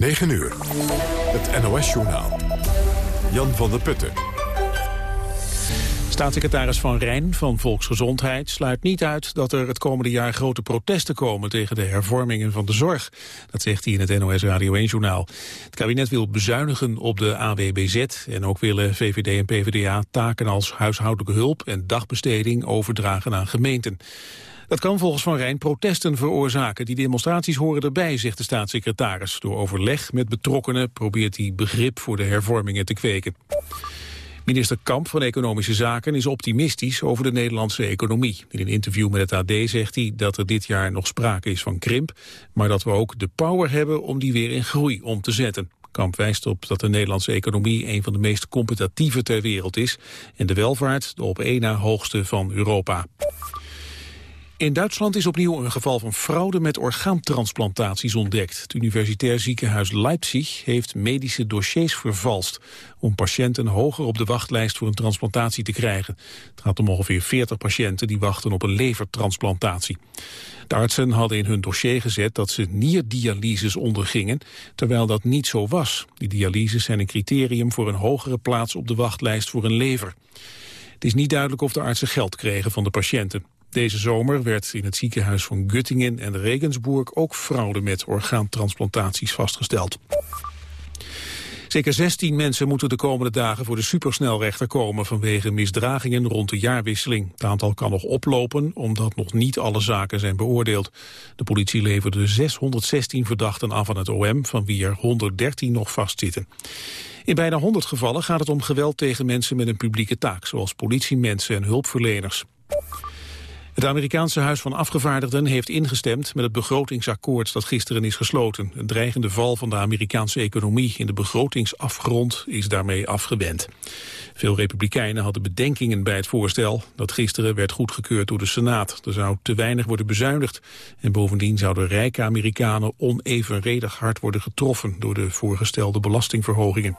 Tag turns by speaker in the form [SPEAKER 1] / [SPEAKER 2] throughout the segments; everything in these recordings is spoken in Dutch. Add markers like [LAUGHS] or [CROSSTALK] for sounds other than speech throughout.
[SPEAKER 1] 9 uur. Het NOS-journaal. Jan van der Putten.
[SPEAKER 2] Staatssecretaris Van Rijn van Volksgezondheid sluit niet uit dat er het komende jaar grote protesten komen tegen de hervormingen van de zorg. Dat zegt hij in het NOS Radio 1-journaal. Het kabinet wil bezuinigen op de AWBZ en ook willen VVD en PvdA taken als huishoudelijke hulp en dagbesteding overdragen aan gemeenten. Dat kan volgens Van Rijn protesten veroorzaken. Die demonstraties horen erbij, zegt de staatssecretaris. Door overleg met betrokkenen probeert hij begrip voor de hervormingen te kweken. Minister Kamp van Economische Zaken is optimistisch over de Nederlandse economie. In een interview met het AD zegt hij dat er dit jaar nog sprake is van krimp, maar dat we ook de power hebben om die weer in groei om te zetten. Kamp wijst op dat de Nederlandse economie een van de meest competitieve ter wereld is en de welvaart de op één na hoogste van Europa. In Duitsland is opnieuw een geval van fraude met orgaantransplantaties ontdekt. Het universitair ziekenhuis Leipzig heeft medische dossiers vervalst... om patiënten hoger op de wachtlijst voor een transplantatie te krijgen. Het gaat om ongeveer 40 patiënten die wachten op een levertransplantatie. De artsen hadden in hun dossier gezet dat ze nierdialyses ondergingen... terwijl dat niet zo was. Die dialyses zijn een criterium voor een hogere plaats op de wachtlijst voor een lever. Het is niet duidelijk of de artsen geld kregen van de patiënten. Deze zomer werd in het ziekenhuis van Göttingen en Regensburg ook fraude met orgaantransplantaties vastgesteld. Zeker 16 mensen moeten de komende dagen voor de supersnelrechter komen vanwege misdragingen rond de jaarwisseling. Het aantal kan nog oplopen omdat nog niet alle zaken zijn beoordeeld. De politie leverde 616 verdachten af aan het OM, van wie er 113 nog vastzitten. In bijna 100 gevallen gaat het om geweld tegen mensen met een publieke taak, zoals politiemensen en hulpverleners. Het Amerikaanse Huis van Afgevaardigden heeft ingestemd met het begrotingsakkoord dat gisteren is gesloten. Een dreigende val van de Amerikaanse economie in de begrotingsafgrond is daarmee afgewend. Veel republikeinen hadden bedenkingen bij het voorstel dat gisteren werd goedgekeurd door de Senaat. Er zou te weinig worden bezuinigd en bovendien zouden rijke Amerikanen onevenredig hard worden getroffen door de voorgestelde belastingverhogingen.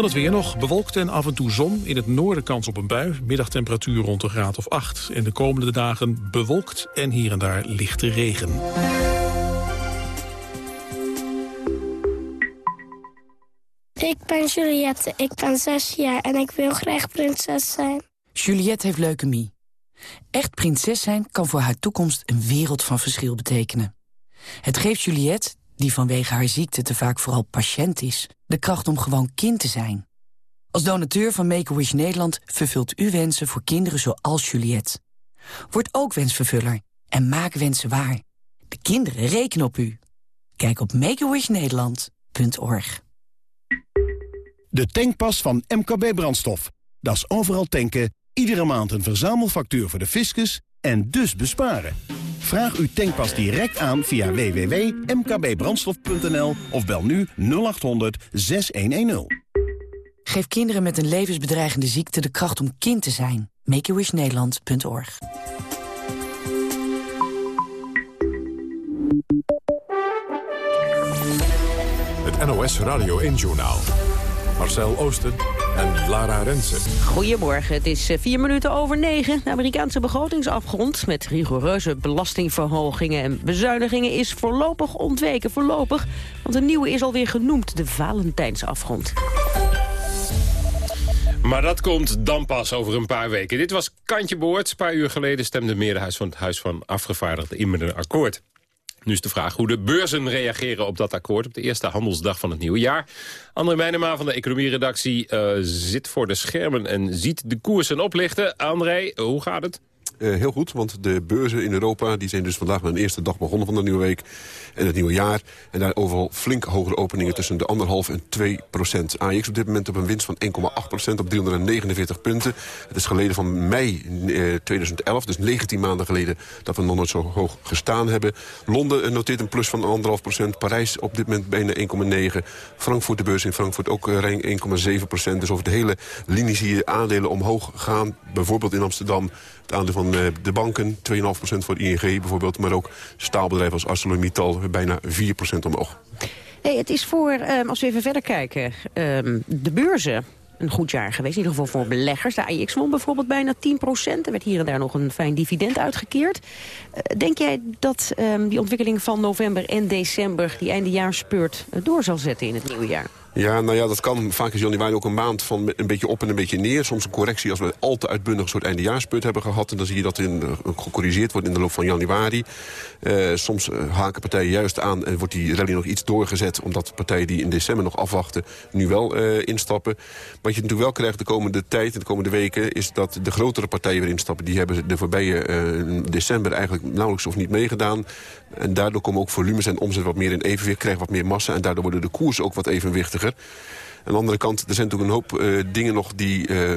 [SPEAKER 2] Dan het weer nog. Bewolkt en af en toe zon. In het noorden kans op een bui. Middagtemperatuur rond een graad of 8. En de komende dagen bewolkt en hier en daar lichte regen.
[SPEAKER 3] Ik ben Juliette, ik ben zes jaar en ik wil graag prinses zijn.
[SPEAKER 4] Juliette heeft leukemie. Echt prinses zijn kan voor haar toekomst een wereld van verschil betekenen. Het geeft Juliette, die vanwege haar ziekte te vaak vooral patiënt is... de kracht om gewoon kind te zijn. Als donateur van Make-A-Wish Nederland vervult u wensen voor kinderen zoals Juliette. Word ook wensvervuller en maak wensen waar. De kinderen rekenen op u. Kijk op makeawishnederland.org.
[SPEAKER 5] De tankpas van MKB Brandstof. Dat is overal tanken, iedere maand een verzamelfactuur voor de fiscus en dus besparen. Vraag uw tankpas direct aan via www.mkbbrandstof.nl of bel nu 0800 6110.
[SPEAKER 4] Geef kinderen met een levensbedreigende ziekte de kracht om kind te zijn. MakeAWishNederland.org
[SPEAKER 1] Het NOS Radio 1-journaal. Marcel Oosten en Lara Rensen.
[SPEAKER 6] Goedemorgen, het is eh, vier minuten over negen. De Amerikaanse begrotingsafgrond met rigoureuze belastingverhogingen en bezuinigingen is voorlopig ontweken. Voorlopig, want een nieuwe is alweer genoemd, de Valentijnsafgrond.
[SPEAKER 7] Maar dat komt dan pas over een paar weken. Dit was Kantje Boord. Een paar uur geleden stemde de meerderheid van het Huis van Afgevaardigden in met een akkoord. Nu is de vraag hoe de beurzen reageren op dat akkoord... op de eerste handelsdag van het nieuwe jaar. André Meijnema van de economieredactie uh, zit voor de schermen... en ziet de koersen oplichten. André, hoe gaat het?
[SPEAKER 8] Uh, heel goed, want de beurzen in Europa die zijn dus vandaag met een eerste dag begonnen van de nieuwe week en het nieuwe jaar. En daar overal flink hogere openingen tussen de 1,5 en 2 procent. AX op dit moment op een winst van 1,8 procent op 349 punten. Het is geleden van mei eh, 2011, dus 19 maanden geleden... dat we nog nooit zo hoog gestaan hebben. Londen noteert een plus van 1,5 procent. Parijs op dit moment bijna 1,9. Frankfurt, de beurs in Frankfurt, ook ruim 1,7 procent. Dus over de hele linie zie je aandelen omhoog gaan. Bijvoorbeeld in Amsterdam het aandeel van uh, de banken, 2,5% voor ING bijvoorbeeld. Maar ook staalbedrijven als ArcelorMittal, bijna 4% omhoog.
[SPEAKER 6] Hey, het is voor, um, als we even verder kijken, um, de beurzen een goed jaar geweest. In ieder geval voor beleggers. De AIX won bijvoorbeeld bijna 10 procent. Er werd hier en daar nog een fijn dividend uitgekeerd. Eh, denk jij dat ehm, die ontwikkeling van november en december... die eindejaarspeurt uh, door zal zetten in het nieuwe jaar?
[SPEAKER 8] Ja, nou ja, dat kan. Vaak is januari ook een maand van een beetje op en een beetje neer. Soms een correctie als we al te uitbundig een soort eindejaarsput hebben gehad. En dan zie je dat in, uh, gecorrigeerd wordt in de loop van januari. Uh, soms uh, haken partijen juist aan en wordt die rally nog iets doorgezet... omdat partijen die in december nog afwachten nu wel instappen. Wat je natuurlijk wel krijgt de komende tijd, de komende weken... is dat de grotere partijen weer instappen. Die hebben de voorbije december eigenlijk nauwelijks of niet meegedaan. En daardoor komen ook volumes en omzet wat meer in evenwicht. Krijgen wat meer massa en daardoor worden de koersen ook wat evenwichtiger. Aan de andere kant, er zijn natuurlijk een hoop uh, dingen nog die uh,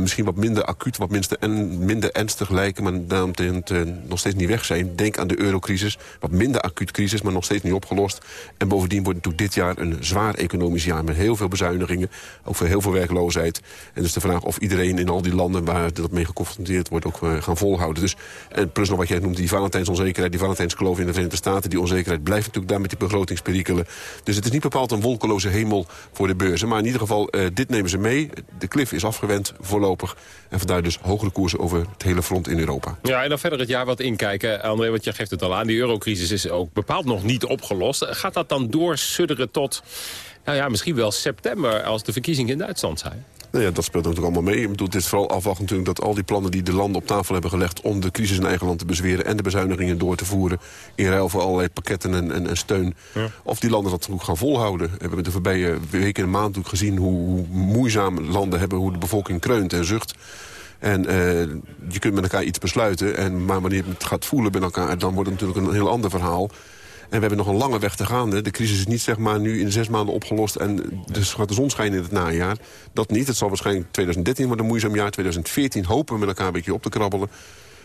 [SPEAKER 8] misschien wat minder acuut, wat minste en minder ernstig lijken... maar daarom uh, nog steeds niet weg zijn. Denk aan de eurocrisis, wat minder acuut crisis, maar nog steeds niet opgelost. En bovendien wordt natuurlijk dit jaar een zwaar economisch jaar... met heel veel bezuinigingen, ook voor heel veel werkloosheid. En dus de vraag of iedereen in al die landen waar dat mee geconfronteerd wordt... ook gaan volhouden. Dus, en plus nog wat jij noemt, die Valentijnsonzekerheid, die Valentijnskloof in de Verenigde Staten... die onzekerheid blijft natuurlijk daar met die begrotingsperikelen. Dus het is niet bepaald een wolkeloze hemel voor de beurzen. Maar in ieder geval, dit nemen ze mee. De klif is afgewend voorlopig. En vandaar dus hogere koersen over het hele front in Europa.
[SPEAKER 7] Ja, en dan verder het jaar wat inkijken. André, want je geeft het al aan. Die eurocrisis is ook bepaald nog niet opgelost. Gaat dat dan doorsudderen tot, nou ja, misschien wel september... als de verkiezingen in Duitsland zijn?
[SPEAKER 8] Nou ja, dat speelt natuurlijk allemaal mee. Ik bedoel, het is vooral afwachten natuurlijk dat al die plannen die de landen op tafel hebben gelegd... om de crisis in eigen land te bezweren en de bezuinigingen door te voeren... in ruil voor allerlei pakketten en, en, en steun. Ja. Of die landen dat ook gaan volhouden. We hebben de voorbije weken en maand natuurlijk gezien hoe, hoe moeizaam landen hebben... hoe de bevolking kreunt en zucht. En uh, je kunt met elkaar iets besluiten. En, maar wanneer het gaat voelen met elkaar, dan wordt het natuurlijk een heel ander verhaal. En we hebben nog een lange weg te gaan. De crisis is niet zeg maar, nu in zes maanden opgelost en dus gaat de zon schijnen in het najaar. Dat niet. Het zal waarschijnlijk 2013 worden een moeizaam jaar. 2014 hopen we met elkaar een beetje op te krabbelen.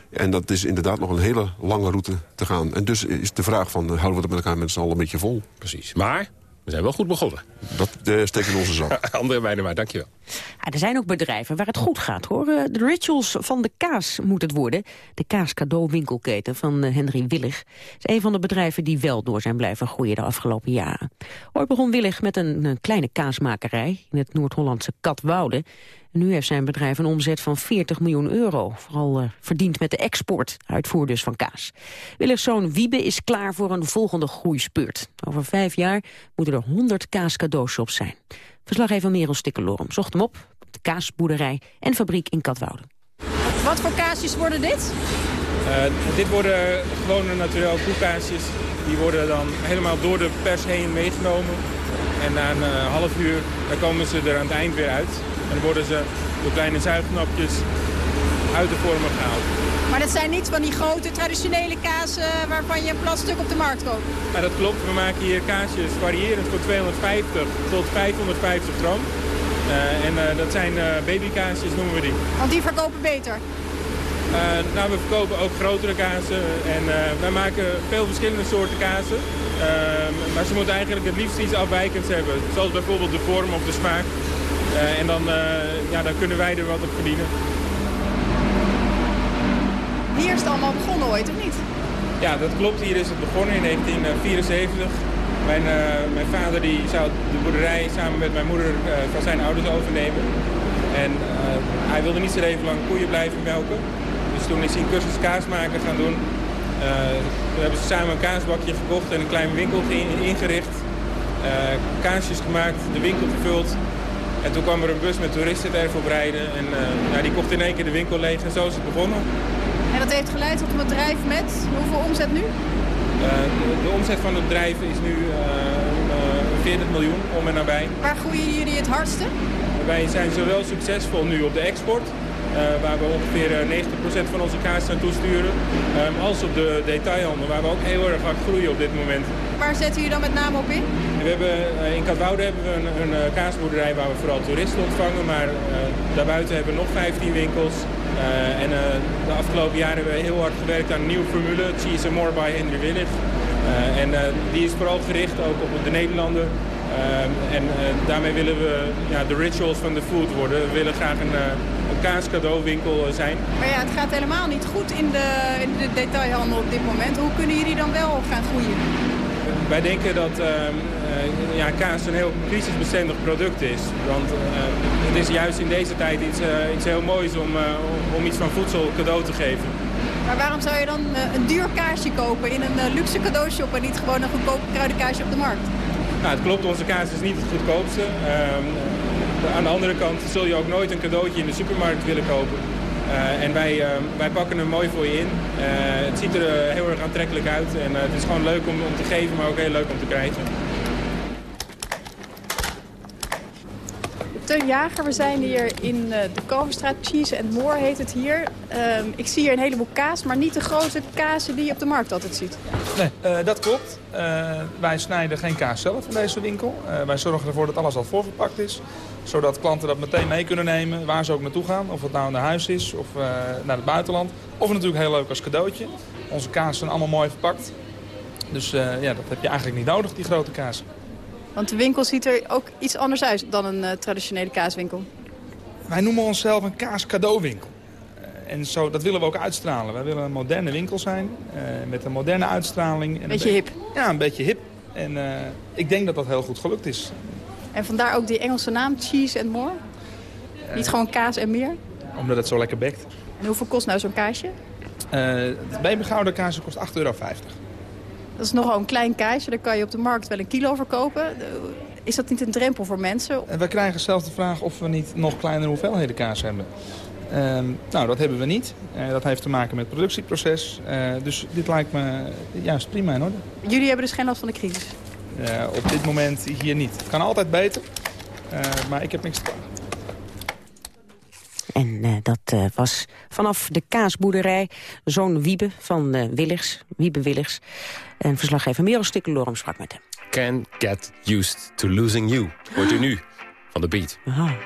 [SPEAKER 8] En dat is inderdaad nog een hele lange route te gaan. En dus is de vraag van, houden we het met elkaar met z'n allen een beetje vol?
[SPEAKER 7] Precies. Maar we zijn wel goed begonnen.
[SPEAKER 8] Dat uh, steekt in onze zak. [LAUGHS]
[SPEAKER 7] André Meijnema, dankjewel.
[SPEAKER 6] Ja, er zijn ook bedrijven waar het goed gaat, hoor. De rituals van de kaas moet het worden. De kaascadeauwinkelketen van Henry Willig is een van de bedrijven die wel door zijn blijven groeien de afgelopen jaren. Ooit begon Willig met een, een kleine kaasmakerij in het Noord-Hollandse Katwoude. Nu heeft zijn bedrijf een omzet van 40 miljoen euro. Vooral uh, verdiend met de export, uitvoer dus van kaas. Willigs zoon Wiebe is klaar voor een volgende groeispeurt. Over vijf jaar moeten er 100 kaascadeaushops zijn. Verslaggever Merel Stikkelorum zocht hem op op de kaasboerderij en fabriek in Katwoude.
[SPEAKER 9] Wat voor kaasjes worden dit?
[SPEAKER 10] Uh, dit worden gewone naturel koekkaasjes. Die worden dan helemaal door de pers heen meegenomen. En na een uh, half uur dan komen ze er aan het eind weer uit. En dan worden ze door kleine zuigknopjes uit de vormen gehaald.
[SPEAKER 9] Maar dat zijn niet van die grote traditionele kazen waarvan je een plat stuk op de markt koopt?
[SPEAKER 10] Ja, dat klopt. We maken hier kaasjes variërend van 250 tot 550 gram. Uh, en uh, dat zijn uh, babykaasjes noemen we die.
[SPEAKER 9] Want die verkopen beter?
[SPEAKER 10] nou, we verkopen ook grotere kazen. En wij maken veel verschillende soorten kazen. maar ze moeten eigenlijk het liefst iets afwijkends hebben. Zoals bijvoorbeeld de vorm of de smaak. Uh, en dan, uh, ja, dan kunnen wij er wat op verdienen.
[SPEAKER 9] Hier is het allemaal begonnen ooit, of niet?
[SPEAKER 10] Ja, dat klopt. Hier is het begonnen in 1974. Mijn, uh, mijn vader die zou de boerderij samen met mijn moeder van zijn ouders overnemen. En hij wilde niet zo even lang koeien blijven melken. Dus toen is hij een cursus kaasmaken gaan doen. toen hebben ze samen een kaasbakje gekocht en een klein winkel ingericht. kaasjes gemaakt, de winkel gevuld. En toen kwam er een bus met toeristen er voor rijden. En uh, ja, die kocht in één keer de winkel leeg en zo is het begonnen.
[SPEAKER 9] En dat heeft geleid tot een bedrijf met hoeveel omzet nu?
[SPEAKER 10] Uh, de, de, omzet van het bedrijf is nu uh, 40 miljoen om en nabij.
[SPEAKER 9] Waar groeien jullie het hardste?
[SPEAKER 10] Wij zijn zowel succesvol nu op de export, waar we ongeveer 90% van onze kaas naartoe sturen, um, als op de detailhandel, waar we ook heel erg hard groeien op dit moment.
[SPEAKER 9] Waar zetten jullie dan met name op in?
[SPEAKER 10] We hebben, uh, in Katwoude hebben we een, een kaasboerderij waar we vooral toeristen ontvangen. Maar daarbuiten hebben we nog 15 winkels. en de afgelopen jaren hebben we heel hard gewerkt aan een nieuwe formule. Cheese and More by Henry Willig. en die is vooral gericht ook op de Nederlanden. en daarmee willen we ja, de rituals van de food worden. We willen graag een kaascadeauwinkel zijn.
[SPEAKER 9] Maar ja, het gaat helemaal niet goed in de, in de detailhandel op dit moment. Hoe kunnen jullie dan wel gaan groeien?
[SPEAKER 10] wij denken dat ehm, eh, ja, kaas een heel crisisbestendig product is. Want eh, het is juist in deze tijd iets, eh, iets heel moois om, om iets van voedsel cadeau te geven.
[SPEAKER 9] Maar waarom zou je dan een duur kaasje kopen in een luxe cadeaushop... en niet gewoon een goedkoop kruidenkaasje op de markt?
[SPEAKER 10] Nou, het klopt, onze kaas is niet het goedkoopste. Ehm, aan de andere kant zul je ook nooit een cadeautje in de supermarkt willen kopen. Uh, en wij, uh, wij pakken hem mooi voor je in. Uh, het ziet er heel erg aantrekkelijk uit. En het is gewoon leuk om, om te geven, maar ook heel leuk om te krijgen.
[SPEAKER 9] Teun Jager, we zijn hier in de Kalverstraat. Cheese and More heet het hier. Ehm, ik zie hier een heleboel kaas, maar niet de grote kazen die je op de markt altijd ziet.
[SPEAKER 11] Nee, dat klopt. wij snijden geen kaas zelf in deze winkel. wij zorgen ervoor dat alles al voorverpakt is zodat klanten dat meteen mee kunnen nemen, waar ze ook naartoe gaan. Of het nou naar huis is of uh, naar het buitenland. Of natuurlijk heel leuk als cadeautje. Onze kaas zijn allemaal mooi verpakt. Dus uh, ja, dat heb je eigenlijk niet nodig, die grote kaas.
[SPEAKER 9] Want de winkel ziet er ook iets anders uit dan een uh, traditionele kaaswinkel.
[SPEAKER 11] Wij noemen onszelf een kaas-cadeauwinkel. En zo, dat willen we ook uitstralen. Wij willen een moderne winkel zijn, met een moderne uitstraling.
[SPEAKER 9] Een beetje hip.
[SPEAKER 11] Ja, een beetje hip. En ik denk dat dat heel goed gelukt is.
[SPEAKER 9] En vandaar ook die Engelse naam, Cheese and More? Niet gewoon kaas en meer?
[SPEAKER 11] Omdat het zo lekker bekt.
[SPEAKER 9] En hoeveel kost nou zo'n kaasje?
[SPEAKER 11] Het babygouden kaasje kost 8,50 euro.
[SPEAKER 9] Dat is nogal een klein kaasje. Daar kan je op de markt wel een kilo verkopen. Is dat niet een drempel voor mensen?
[SPEAKER 11] En wij krijgen zelf de vraag of we niet nog kleinere hoeveelheden kaas hebben. Uh, nou, dat hebben we niet. Uh, dat heeft te maken met het productieproces. Uh, dus dit lijkt me juist prima in orde.
[SPEAKER 9] Jullie hebben dus geen last van de crisis?
[SPEAKER 11] Uh, op dit moment hier niet. Het kan altijd beter, uh, maar ik heb niks te klagen.
[SPEAKER 12] En uh, dat was vanaf de kaasboerderij zoon Wiebe van Willigs, Wiebe Willigs. En verslaggever Merel Stikkelorum sprak met hem.
[SPEAKER 7] Can get used to losing you. Hoort u nu van de beat.
[SPEAKER 12] Aha.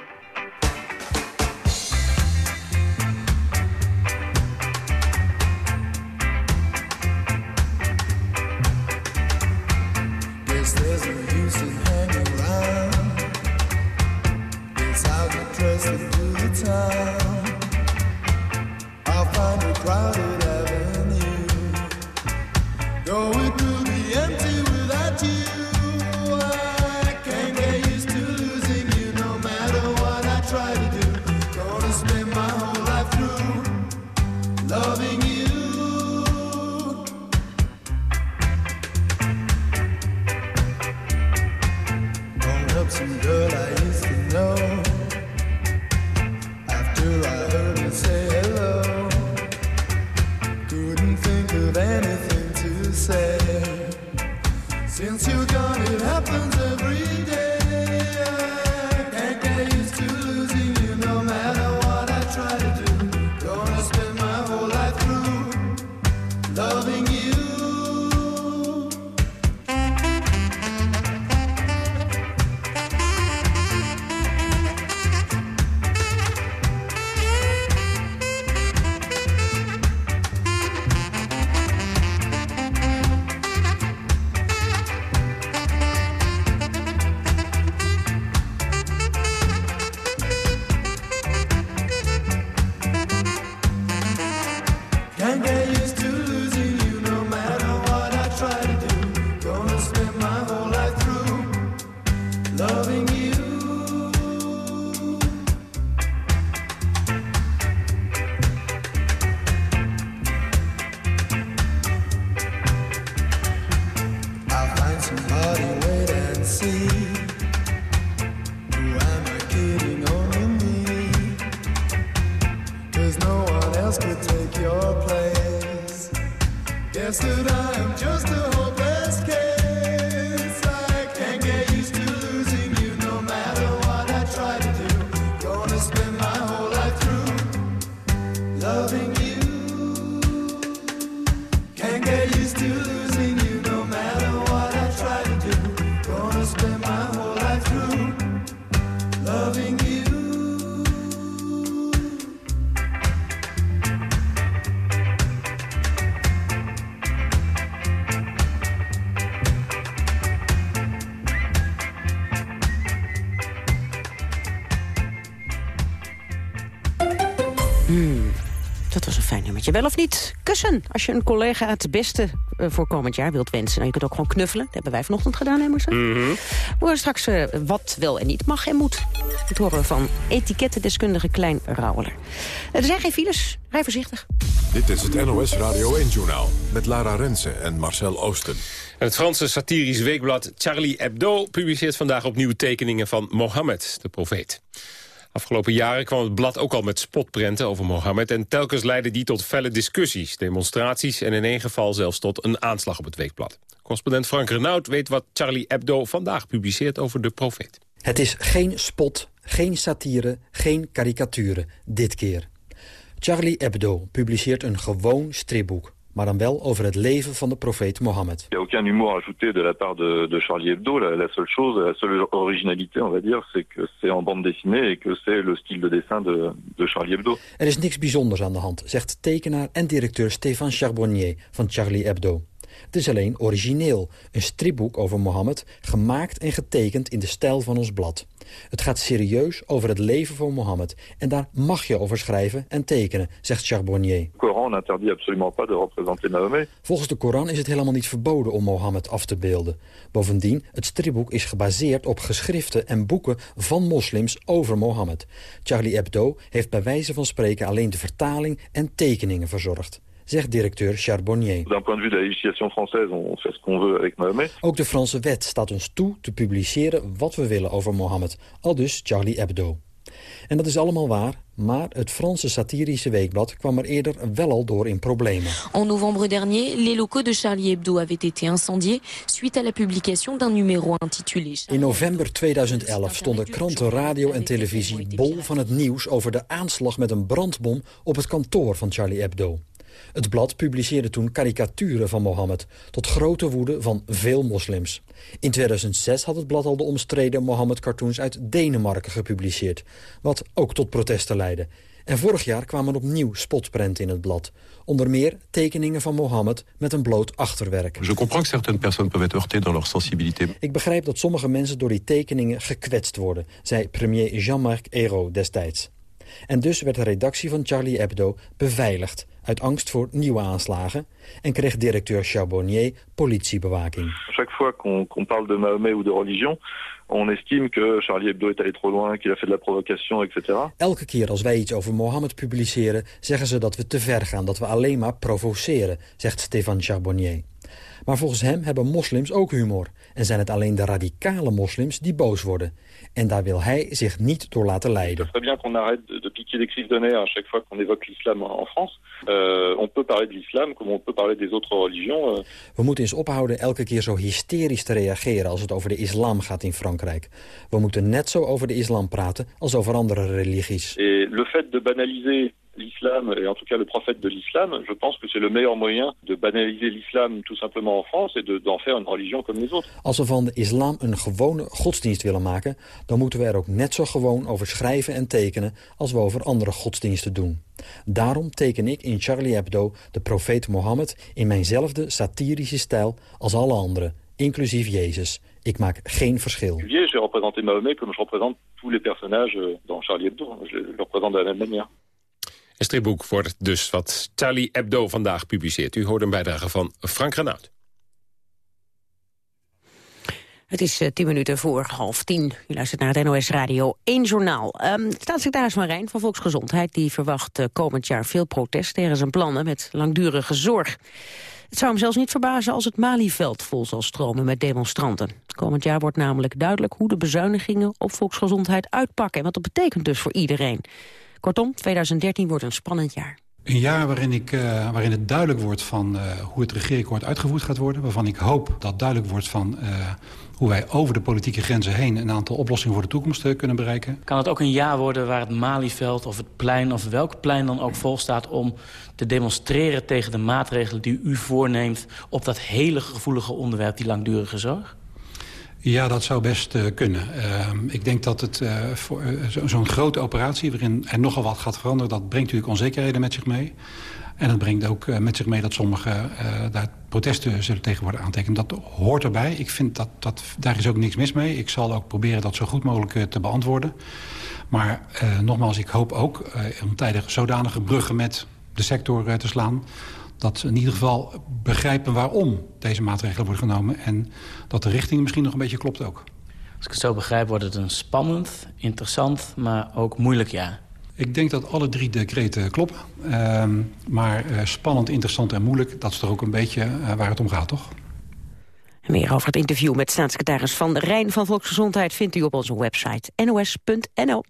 [SPEAKER 6] Wel of niet? Kussen. Als je een collega het beste uh, voor komend jaar wilt wensen. Nou, je kunt ook gewoon knuffelen. Dat hebben wij vanochtend gedaan, hè Marcel?
[SPEAKER 7] Mm -hmm.
[SPEAKER 6] We horen straks uh, wat wel en niet mag en moet. Dat horen we van etikettendeskundige Klein Rauweler. Er zijn geen files. Rij voorzichtig.
[SPEAKER 1] Dit is het NOS Radio 1-journaal met Lara Rensen en Marcel Oosten.
[SPEAKER 7] En het Franse satirisch weekblad Charlie Hebdo publiceert vandaag opnieuw tekeningen van Mohammed, de profeet. Afgelopen jaren kwam het blad ook al met spotprenten over Mohammed... en telkens leidde die tot felle discussies, demonstraties... en in één geval zelfs tot een aanslag op het weekblad. Correspondent Frank Renaud weet wat Charlie Hebdo vandaag publiceert over de profeet.
[SPEAKER 13] Het is geen spot, geen satire, geen karikaturen, dit keer. Charlie Hebdo publiceert een gewoon stripboek maar dan wel over het leven van de profeet Mohammed.
[SPEAKER 14] N'y a aucun humour ajouté de la part de, de Charlie Hebdo. La, la, seule chose, la seule originalité, on va dire, c'est que c'est en bande dessinée et que c'est le style de dessin de, de Charlie Hebdo.
[SPEAKER 13] Er is niks bijzonders aan de hand, zegt tekenaar en directeur Stéphane Charbonnier van Charlie Hebdo. Het is alleen origineel, een stripboek over Mohammed, gemaakt en getekend in de stijl van ons blad. Het gaat serieus over het leven van Mohammed. En daar mag je over schrijven en tekenen, zegt Charbonnier.
[SPEAKER 14] Coran interdit absolument pas de représenter Mahomet.
[SPEAKER 13] Volgens de Koran is het helemaal niet verboden om Mohammed af te beelden. Bovendien, het stripboek is gebaseerd op geschriften en boeken van moslims over Mohammed. Charlie Hebdo heeft bij wijze van spreken alleen de vertaling en tekeningen verzorgd zegt directeur Charbonnier.
[SPEAKER 14] D'un point de vue de la législation française, on fait ce qu'on veut avec Mahomet.
[SPEAKER 13] Ook de Franse wet staat ons toe te publiceren wat we willen over Mohammed. Al dus Charlie Hebdo. En dat is allemaal waar, maar het Franse satirische weekblad kwam er eerder wel al door in problemen.
[SPEAKER 15] En novembre dernier, les locaux de Charlie Hebdo avaient été incendiés suite à la publication d'un numéro intitulé...
[SPEAKER 13] In november 2011 stonden kranten, radio en televisie bol van het nieuws over de aanslag met een brandbom op het kantoor van Charlie Hebdo. Het blad publiceerde toen karikaturen van Mohammed... tot grote woede van veel moslims. In 2006 had het blad al de omstreden Mohammed-cartoons uit Denemarken gepubliceerd... wat ook tot protesten leidde. En vorig jaar kwamen opnieuw spotprenten in het blad. Onder meer tekeningen van Mohammed met een bloot achterwerk.
[SPEAKER 16] Je comprends que certaines personnes peuvent être heurtées dans leur sensibilité.
[SPEAKER 13] Ik begrijp dat sommige mensen door die tekeningen gekwetst worden... zei premier Jean-Marc Ayrault destijds. En dus werd de redactie van Charlie Hebdo beveiligd uit angst voor nieuwe aanslagen en kreeg directeur Charbonnier politiebewaking.
[SPEAKER 14] Chaque fois qu'on qu parle de Mahomet ou de religion, on estime que Charlie Hebdo est allé trop loin, qu'il a fait de la provocation, etc.
[SPEAKER 13] Elke keer als wij iets over Mohammed publiceren, zeggen ze dat we te ver gaan, dat we alleen maar provoceren, zegt Stéphane Charbonnier. Maar volgens hem hebben moslims ook humor. En zijn het alleen de radicale moslims die boos worden. En daar wil hij zich niet door laten leiden.
[SPEAKER 14] Het bien qu'on arrête de, de piquer des crises de à chaque fois qu'on évoque l'islam en France. Uh, on peut parler de l'islam comme on peut parler des autres religions. Uh...
[SPEAKER 13] We moeten eens ophouden elke keer zo hysterisch te reageren als het over de islam gaat in Frankrijk. We moeten net zo over de islam praten als over andere religies.
[SPEAKER 14] Et le fait de banaliser l'islam, et en tout cas le prophète de l'islam, je pense que c'est le meilleur moyen de banaliser l'islam tout simplement en France et d'en de, faire une religion comme les autres.
[SPEAKER 13] Als we van de islam een gewone godsdienst willen maken, dan moeten we er ook net zo gewoon over schrijven en tekenen als we over andere godsdiensten doen. Daarom teken ik in Charlie Hebdo de profeet Mohammed in mijnzelfde satirische stijl als alle anderen, inclusief Jezus. Ik maak geen verschil.
[SPEAKER 14] J'ai représenté Mahomet comme je représente tous les personnages dans Charlie Hebdo. Je le représente de la même manière.
[SPEAKER 7] Een stripboek wordt dus wat Charlie Hebdo vandaag publiceert. U hoort een bijdrage van Frank Renaud.
[SPEAKER 6] Het is uh, tien minuten voor half tien. U luistert naar het NOS Radio 1 Journaal. Um, staatssecretaris Van van Volksgezondheid... die verwacht uh, komend jaar veel protest tegen zijn plannen met langdurige zorg. Het zou hem zelfs niet verbazen als het Malieveld vol zal stromen met demonstranten. Komend jaar wordt namelijk duidelijk hoe de bezuinigingen op volksgezondheid uitpakken... en wat dat betekent dus voor iedereen. Kortom, 2013 wordt een spannend jaar.
[SPEAKER 17] Een jaar waarin, ik, uh, waarin het duidelijk wordt van uh, hoe het regeerakkoord uitgevoerd gaat worden. Waarvan ik hoop dat duidelijk wordt van uh, hoe wij over de politieke grenzen heen... een aantal oplossingen voor de toekomst kunnen bereiken.
[SPEAKER 18] Kan het ook een jaar worden waar het Malieveld of het plein... of welk plein dan ook vol staat om te demonstreren tegen de maatregelen die u voorneemt... op dat hele gevoelige onderwerp, die langdurige zorg?
[SPEAKER 17] Ja, dat zou best uh, kunnen. Uh, ik denk dat het uh, voor uh, zo'n grote operatie... waarin er nogal wat gaat veranderen... dat brengt natuurlijk onzekerheden met zich mee. En dat brengt ook met zich mee dat sommigen daar protesten zullen tegen worden aantekend. Dat hoort erbij. Ik vind dat, dat daar is ook niks mis mee. Ik zal ook proberen dat zo goed mogelijk te beantwoorden. Maar nogmaals, ik hoop ook om tijdig zodanige bruggen met de sector te slaan dat ze in ieder geval begrijpen waarom deze maatregelen worden genomen... en dat de richting misschien nog een beetje klopt ook.
[SPEAKER 18] Als ik het zo begrijp wordt het een spannend, interessant, maar ook moeilijk jaar.
[SPEAKER 17] Ik denk dat alle drie decreten kloppen. Uh, maar uh, spannend, interessant en moeilijk, dat is toch ook een beetje uh, waar het om gaat, toch?
[SPEAKER 19] Meer over het interview met staatssecretaris Van Rijn van Volksgezondheid... vindt u op onze website nos.nl.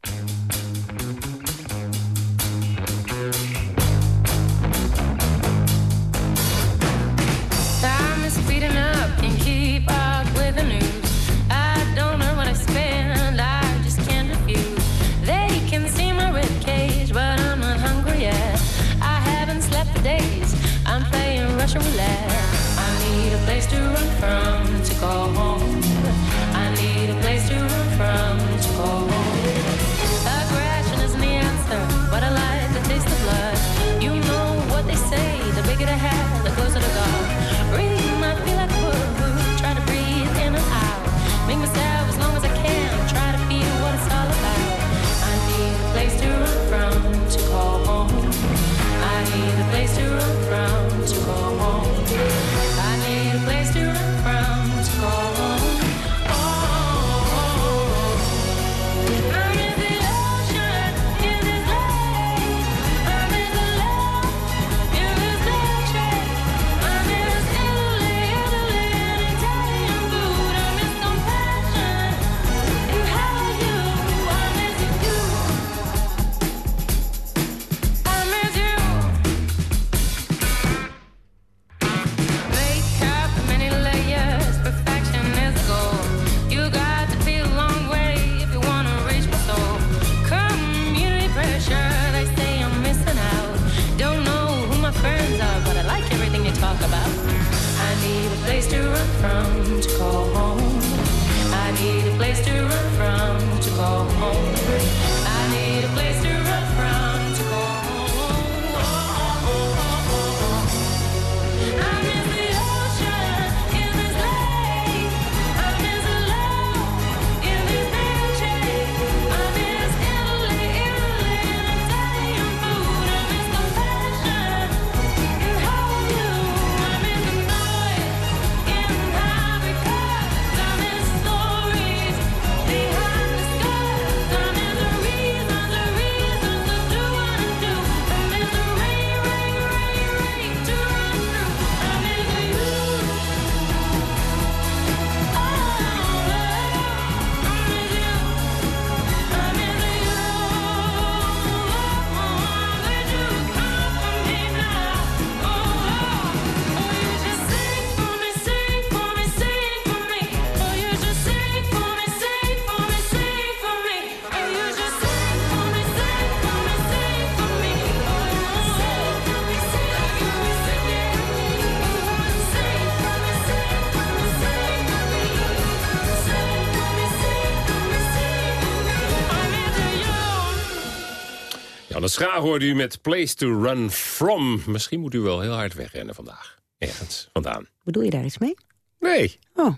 [SPEAKER 7] Janne Scha hoorde u met Place to Run From. Misschien moet u wel heel hard wegrennen vandaag. Ergens vandaan.
[SPEAKER 19] Bedoel je daar iets mee?
[SPEAKER 7] Nee.
[SPEAKER 19] Oh,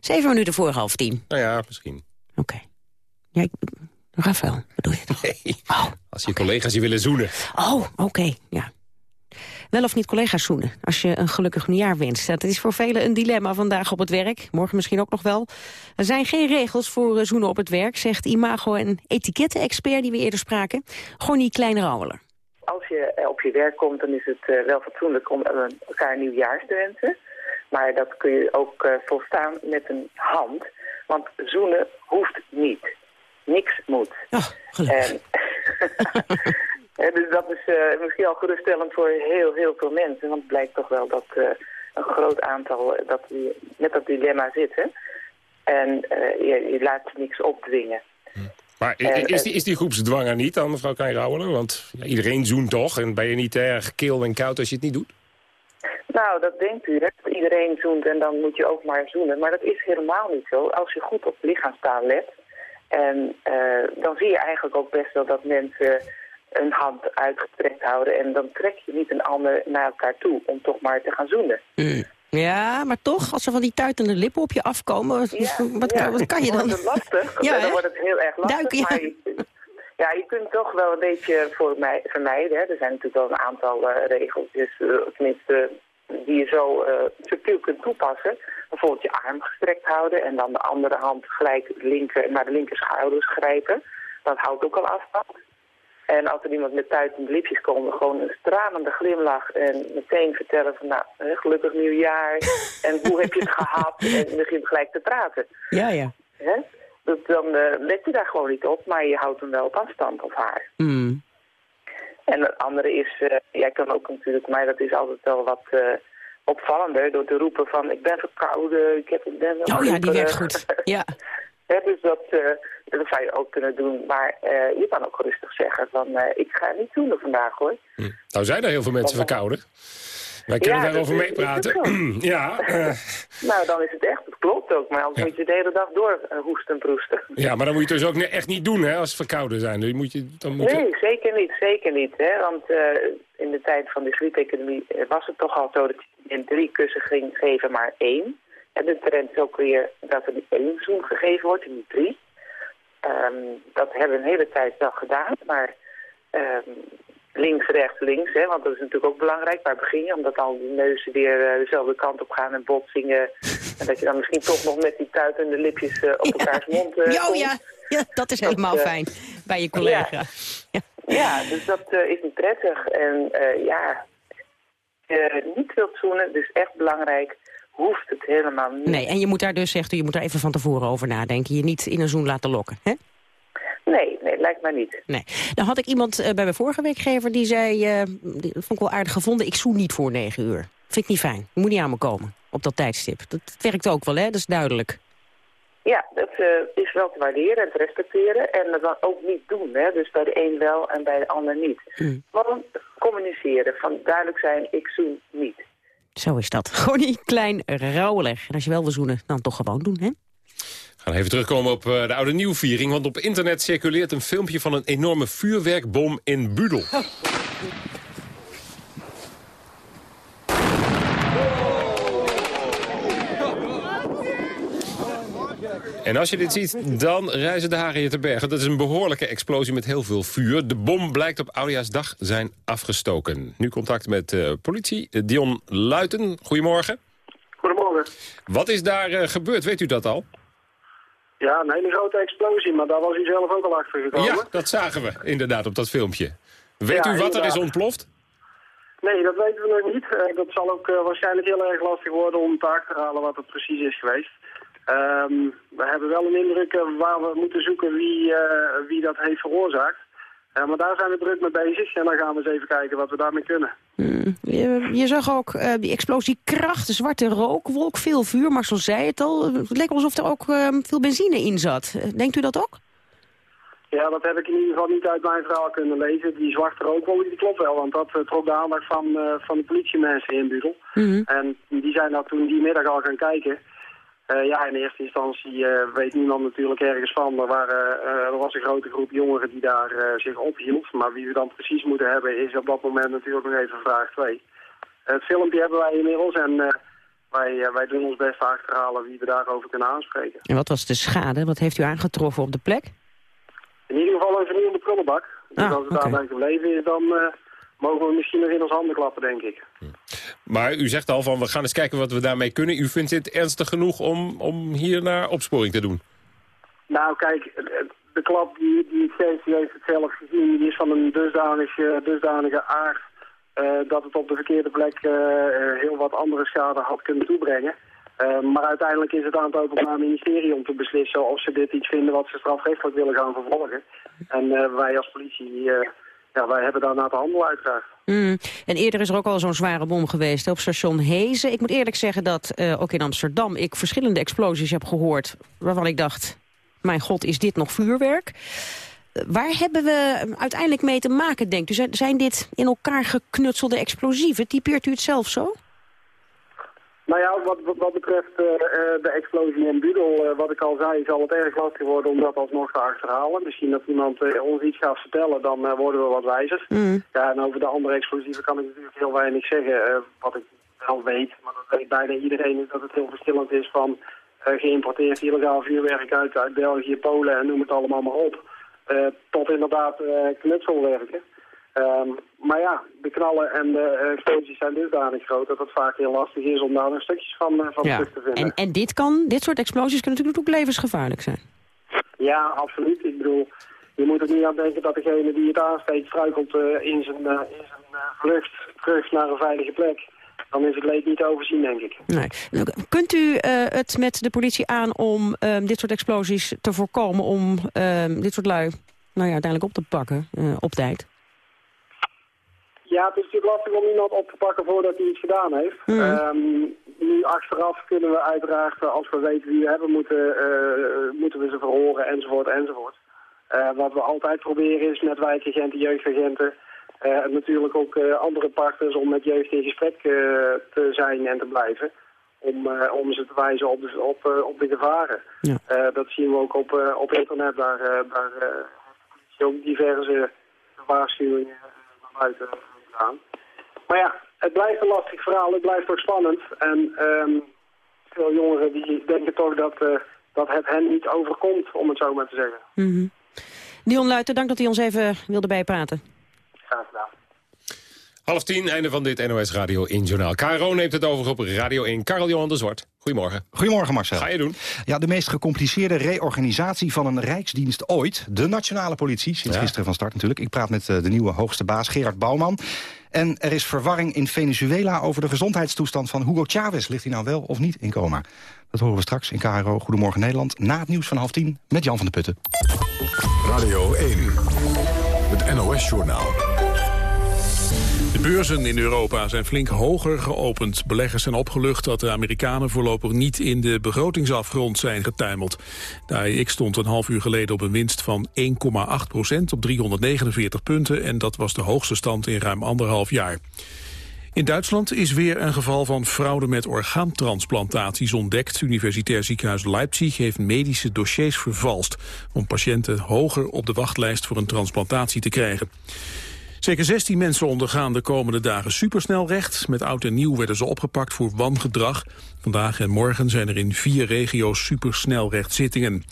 [SPEAKER 19] zeven minuten voor half tien.
[SPEAKER 7] Nou ja, misschien.
[SPEAKER 19] Ja, ik, Rafael, bedoel je toch?
[SPEAKER 7] Nee. Als je collega's je willen zoenen.
[SPEAKER 19] Oh, oké, ja. Wel of niet collega's zoenen, als je een gelukkig nieuwjaar wenst. Dat is voor velen een dilemma vandaag op het werk. Morgen misschien ook nog wel. Er zijn geen regels voor eh, zoenen op het werk, zegt imago- en etiketten-expert die we eerder spraken. Gonnie Klein-Rouweler.
[SPEAKER 20] Als je eh, op je werk komt, dan is het eh, wel fatsoenlijk om elkaar nieuwjaars te wensen. Maar dat kun je ook volstaan met een hand. Want zoenen hoeft niet. Niks moet. En, Eh, [LAUGHS] [LAUGHS] dus dat is eh, misschien al geruststellend voor heel, heel veel mensen. Want het blijkt toch wel dat eh, een groot aantal eh, dat die, met dat dilemma zitten. En je, je laat niks opdwingen.
[SPEAKER 7] Maar i-
[SPEAKER 20] En,
[SPEAKER 7] is die, is die groepsdwang er niet dan, mevrouw Klein-Rouweler? Want iedereen zoent toch? En ben je niet erg kil en koud als je het niet doet?
[SPEAKER 20] Nou, dat denkt u. Hè? Iedereen zoent en dan moet je ook maar zoenen. Maar dat is helemaal niet zo. Als je goed op lichaamstaal let... en dan zie je eigenlijk ook best wel dat mensen een hand uitgestrekt houden... en dan trek je niet een ander naar elkaar toe om toch maar te gaan zoenen.
[SPEAKER 19] Ja, maar toch, als er van die tuitende lippen op je afkomen... wat, wat,
[SPEAKER 20] ja.
[SPEAKER 19] wat kan je dan?
[SPEAKER 20] Dan wordt het lastig.
[SPEAKER 19] Ja,
[SPEAKER 20] dan wordt het heel erg lastig.
[SPEAKER 19] Ja.
[SPEAKER 20] Maar je, Ja, je kunt toch wel een beetje voor mij, vermijden. Hè. Er zijn natuurlijk wel een aantal uh, regeltjes, uh, tenminste, die je zo uh, subtiel kunt toepassen. Bijvoorbeeld je arm gestrekt houden en dan de andere hand gelijk linker, naar de linkerschouders grijpen. Dat houdt ook al afstand. En als er iemand met tuitende lipjes komt, gewoon een stralende glimlach en meteen vertellen van nou, gelukkig nieuwjaar [LAUGHS] en hoe heb je het gehad en begint gelijk te praten.
[SPEAKER 6] Ja, ja.
[SPEAKER 20] Hè? Dan uh, let je daar gewoon niet op, maar je houdt hem wel op afstand of haar.
[SPEAKER 6] Mm.
[SPEAKER 20] En het andere is, uh, jij kan ook natuurlijk, maar dat is altijd wel wat uh, opvallender door te roepen van ik ben verkouden, ik heb ik ben
[SPEAKER 6] Oh ja, die werkt goed. Ja. [LAUGHS]
[SPEAKER 20] He, dus dat, uh, dat zou je ook kunnen doen. Maar uh, je kan ook rustig zeggen van uh, ik ga niet doen vandaag hoor.
[SPEAKER 7] Hm. Nou zijn er heel veel mensen verkouden. Wij kunnen
[SPEAKER 20] ja,
[SPEAKER 7] daarover meepraten. [CLEARS THROAT] ja. [LAUGHS]
[SPEAKER 20] nou, dan is het echt, het klopt ook. Maar anders ja. moet je de hele dag door hoesten en proesten. [LAUGHS]
[SPEAKER 7] Ja, maar dan moet je het dus ook echt niet doen hè, als ze verkouden zijn. Dan moet je, dan moet
[SPEAKER 20] nee,
[SPEAKER 7] je...
[SPEAKER 20] zeker niet. Zeker niet. Hè? Want in de tijd van de griepepidemie was het toch al zo dat je in drie kussen ging geven maar één. En de trend is ook weer dat er niet één zoen gegeven wordt en niet drie. Um, dat hebben we een hele tijd wel gedaan, maar um, links, rechts, links, hè, want dat is natuurlijk ook belangrijk. Waar begin je? Omdat al die neuzen weer uh, dezelfde kant op gaan en botsingen. [LAUGHS] en dat je dan misschien toch nog met die tuitende lipjes uh, op elkaars ja. mond uh,
[SPEAKER 6] oh, ja. ja, dat is helemaal dat, fijn bij je collega.
[SPEAKER 20] Ja, ja. ja dus dat is niet prettig. En ja, niet wilt zoenen, dus echt belangrijk hoeft het helemaal niet.
[SPEAKER 6] Nee, en je moet daar dus, zegt u, je moet daar even van tevoren over nadenken. Je niet in een zoen laten lokken, hè?
[SPEAKER 20] Nee, nee, lijkt mij niet.
[SPEAKER 6] Nee. Dan had ik iemand uh, bij mijn vorige werkgever die zei, uh, die vond ik wel aardig gevonden, ik zoen niet voor negen uur. Vind ik niet fijn. Je moet niet aan me komen op dat tijdstip. Dat, dat werkt ook wel, hè? Dat is duidelijk.
[SPEAKER 20] Ja, dat uh, is wel te waarderen en te respecteren. En dat dan ook niet doen, hè? Dus bij de een wel en bij de ander niet.
[SPEAKER 6] Mm.
[SPEAKER 20] Gewoon communiceren, van duidelijk zijn, ik zoen niet.
[SPEAKER 6] Zo is dat. [LAUGHS] Gewoon die klein rouwelig. En als je wel wil zoenen, dan toch gewoon doen, hè?
[SPEAKER 7] We gaan even terugkomen op uh, de oude nieuwviering. Want op internet circuleert een filmpje van een enorme vuurwerkbom in Budel. En als je dit ziet, dan reizen de haren je te bergen. Dat is een behoorlijke explosie met heel veel vuur. De bom blijkt op Oudejaarsdag zijn afgestoken. Nu contact met uh, politie. Dion Luiten, goedemorgen.
[SPEAKER 21] Goedemorgen.
[SPEAKER 7] Wat is daar uh, gebeurd, weet u dat al?
[SPEAKER 21] Ja, een hele grote explosie, maar daar was u zelf ook al achter gekomen.
[SPEAKER 7] Ja, dat zagen we inderdaad op dat filmpje. Weet ja, u wat inderdaad. er is ontploft?
[SPEAKER 21] Nee, dat weten we nog niet. Dat zal ook waarschijnlijk heel erg lastig worden om te achterhalen wat het precies is geweest. Um, we hebben wel een indruk uh, waar we moeten zoeken wie, uh, wie dat heeft veroorzaakt. Uh, maar daar zijn we druk mee bezig en dan gaan we eens even kijken wat we daarmee kunnen.
[SPEAKER 6] Mm, je, je, zag ook die explosiekracht, de zwarte rookwolk, veel vuur. Marcel zei het al, het leek alsof er ook veel benzine in zat. Denkt u dat ook?
[SPEAKER 21] Ja, dat heb ik in ieder geval niet uit mijn verhaal kunnen lezen. Die zwarte rookwolk, die klopt wel, want dat trok de aandacht van, van de politiemensen in Budel.
[SPEAKER 6] Mm -hmm.
[SPEAKER 21] En die zijn daar toen die middag al gaan kijken... Uh, ja, in eerste instantie uh, weet niemand natuurlijk ergens van. Er, waren, uh, er was een grote groep jongeren die daar zich ophield. Maar wie we dan precies moeten hebben is op dat moment natuurlijk nog even vraag 2. het filmpje hebben wij inmiddels en wij, wij doen ons best achterhalen wie we daarover kunnen aanspreken.
[SPEAKER 6] En wat was de schade? Wat heeft u aangetroffen op de plek?
[SPEAKER 21] In ieder geval een vernielde prullenbak. Dus
[SPEAKER 6] ah,
[SPEAKER 21] als het
[SPEAKER 6] okay.
[SPEAKER 21] daarbij gebleven is, dan mogen we misschien nog in ons handen klappen, denk ik.
[SPEAKER 7] Maar u zegt al van, we gaan eens kijken wat we daarmee kunnen. U vindt dit ernstig genoeg om, om hier naar opsporing te doen?
[SPEAKER 21] Nou, kijk, de klap die, die heeft, die heeft het zelf gezien, die is van een dusdanige, dusdanige aard... Uh, dat het op de verkeerde plek uh, heel wat andere schade had kunnen toebrengen. Uh, maar uiteindelijk is het aan het Openbaar Ministerie om te beslissen of ze dit iets vinden wat ze strafrechtelijk willen gaan vervolgen. En wij als politie ja, wij hebben daar naar de handel uiteraard.
[SPEAKER 6] Mm. En eerder is er ook al zo'n zware bom geweest op station Hezen. Ik moet eerlijk zeggen dat uh, ook in Amsterdam ik verschillende explosies heb gehoord... waarvan ik dacht, mijn god, is dit nog vuurwerk? Uh, waar hebben we uiteindelijk mee te maken, denkt u? Zijn dit in elkaar geknutselde explosieven? Typeert u het zelf zo?
[SPEAKER 21] Nou ja, wat, wat betreft uh, de explosie in Budel, uh, wat ik al zei, zal het erg lastig worden om dat alsnog te achterhalen. Misschien dat iemand uh, ons iets gaat vertellen, dan worden we wat wijzer.
[SPEAKER 6] Mm.
[SPEAKER 21] Ja, en over de andere explosieven kan ik natuurlijk heel weinig zeggen. wat ik wel weet, maar dat weet bijna iedereen, is dat het heel verschillend is van geïmporteerd illegaal vuurwerk uit, uit België, Polen en noem het allemaal maar op. eh, tot inderdaad knutselwerken. Ehm, maar ja, de knallen en de explosies zijn dusdanig groot dat het vaak heel lastig is om daar nog stukjes van, van terug te vinden.
[SPEAKER 6] En, en dit, kan, dit soort explosies kunnen natuurlijk ook levensgevaarlijk zijn.
[SPEAKER 21] Ja, absoluut. Ik bedoel, je moet er niet aan denken dat degene die het aansteekt struikelt in zijn, in zijn vlucht terug naar een veilige plek dan is het leed niet te overzien, denk ik.
[SPEAKER 6] Nee. Kunt u het met de politie aan om um, dit soort explosies te voorkomen... om um, dit soort lui nou ja, uiteindelijk op te pakken op tijd?
[SPEAKER 21] Ja, het is natuurlijk lastig om iemand op te pakken voordat hij iets gedaan heeft. Mm. Um, nu achteraf kunnen we uiteraard, als we weten wie we hebben, moeten, uh, moeten we ze verhoren enzovoort enzovoort. Uh, wat we altijd proberen is met wijkagenten, jeugdagenten uh, natuurlijk ook andere partners om met jeugd in gesprek te zijn en te blijven. Om, om ze te wijzen op de, op, op de gevaren. Ja. dat zien we ook op, op internet. Daar, daar ook diverse waarschuwingen naar buiten gedaan. Maar ja, het blijft een lastig verhaal. Het blijft ook spannend. En um, veel jongeren die denken toch dat, dat het hen niet overkomt, om het zo maar te zeggen.
[SPEAKER 6] Mm -hmm. Dion Luiten, dank dat hij ons even wilde bijpraten.
[SPEAKER 21] Graag gedaan.
[SPEAKER 7] Half tien, einde van dit NOS Radio 1 Journaal. KRO neemt het over op Radio 1. Karel Johan de Zwart, goedemorgen.
[SPEAKER 22] Goedemorgen Marcel.
[SPEAKER 7] Ga je doen?
[SPEAKER 22] Ja, de meest gecompliceerde reorganisatie van een rijksdienst ooit. De nationale politie, sinds gisteren van start natuurlijk. Ik praat met uh, de nieuwe hoogste baas Gerard Bouwman. En er is verwarring in Venezuela over de gezondheidstoestand van Hugo Chavez. Ligt hij nou wel of niet in coma? Dat horen we straks in KRO Goedemorgen Nederland. Na het nieuws van half tien met Jan van der Putten.
[SPEAKER 2] Radio 1, het NOS-journaal. De beurzen in Europa zijn flink hoger geopend. Beleggers zijn opgelucht dat de Amerikanen voorlopig niet in de begrotingsafgrond zijn getuimeld. De stond een half uur geleden op een winst van 1,8 procent op 349 punten en dat was de hoogste stand in ruim anderhalf jaar. In Duitsland is weer een geval van fraude met orgaantransplantaties ontdekt. Universitair ziekenhuis Leipzig heeft medische dossiers vervalst... om patiënten hoger op de wachtlijst voor een transplantatie te krijgen. Zeker 16 mensen ondergaan de komende dagen supersnelrecht. Met oud en nieuw werden ze opgepakt voor wangedrag. Vandaag en morgen zijn er in vier regio's supersnelrechtzittingen.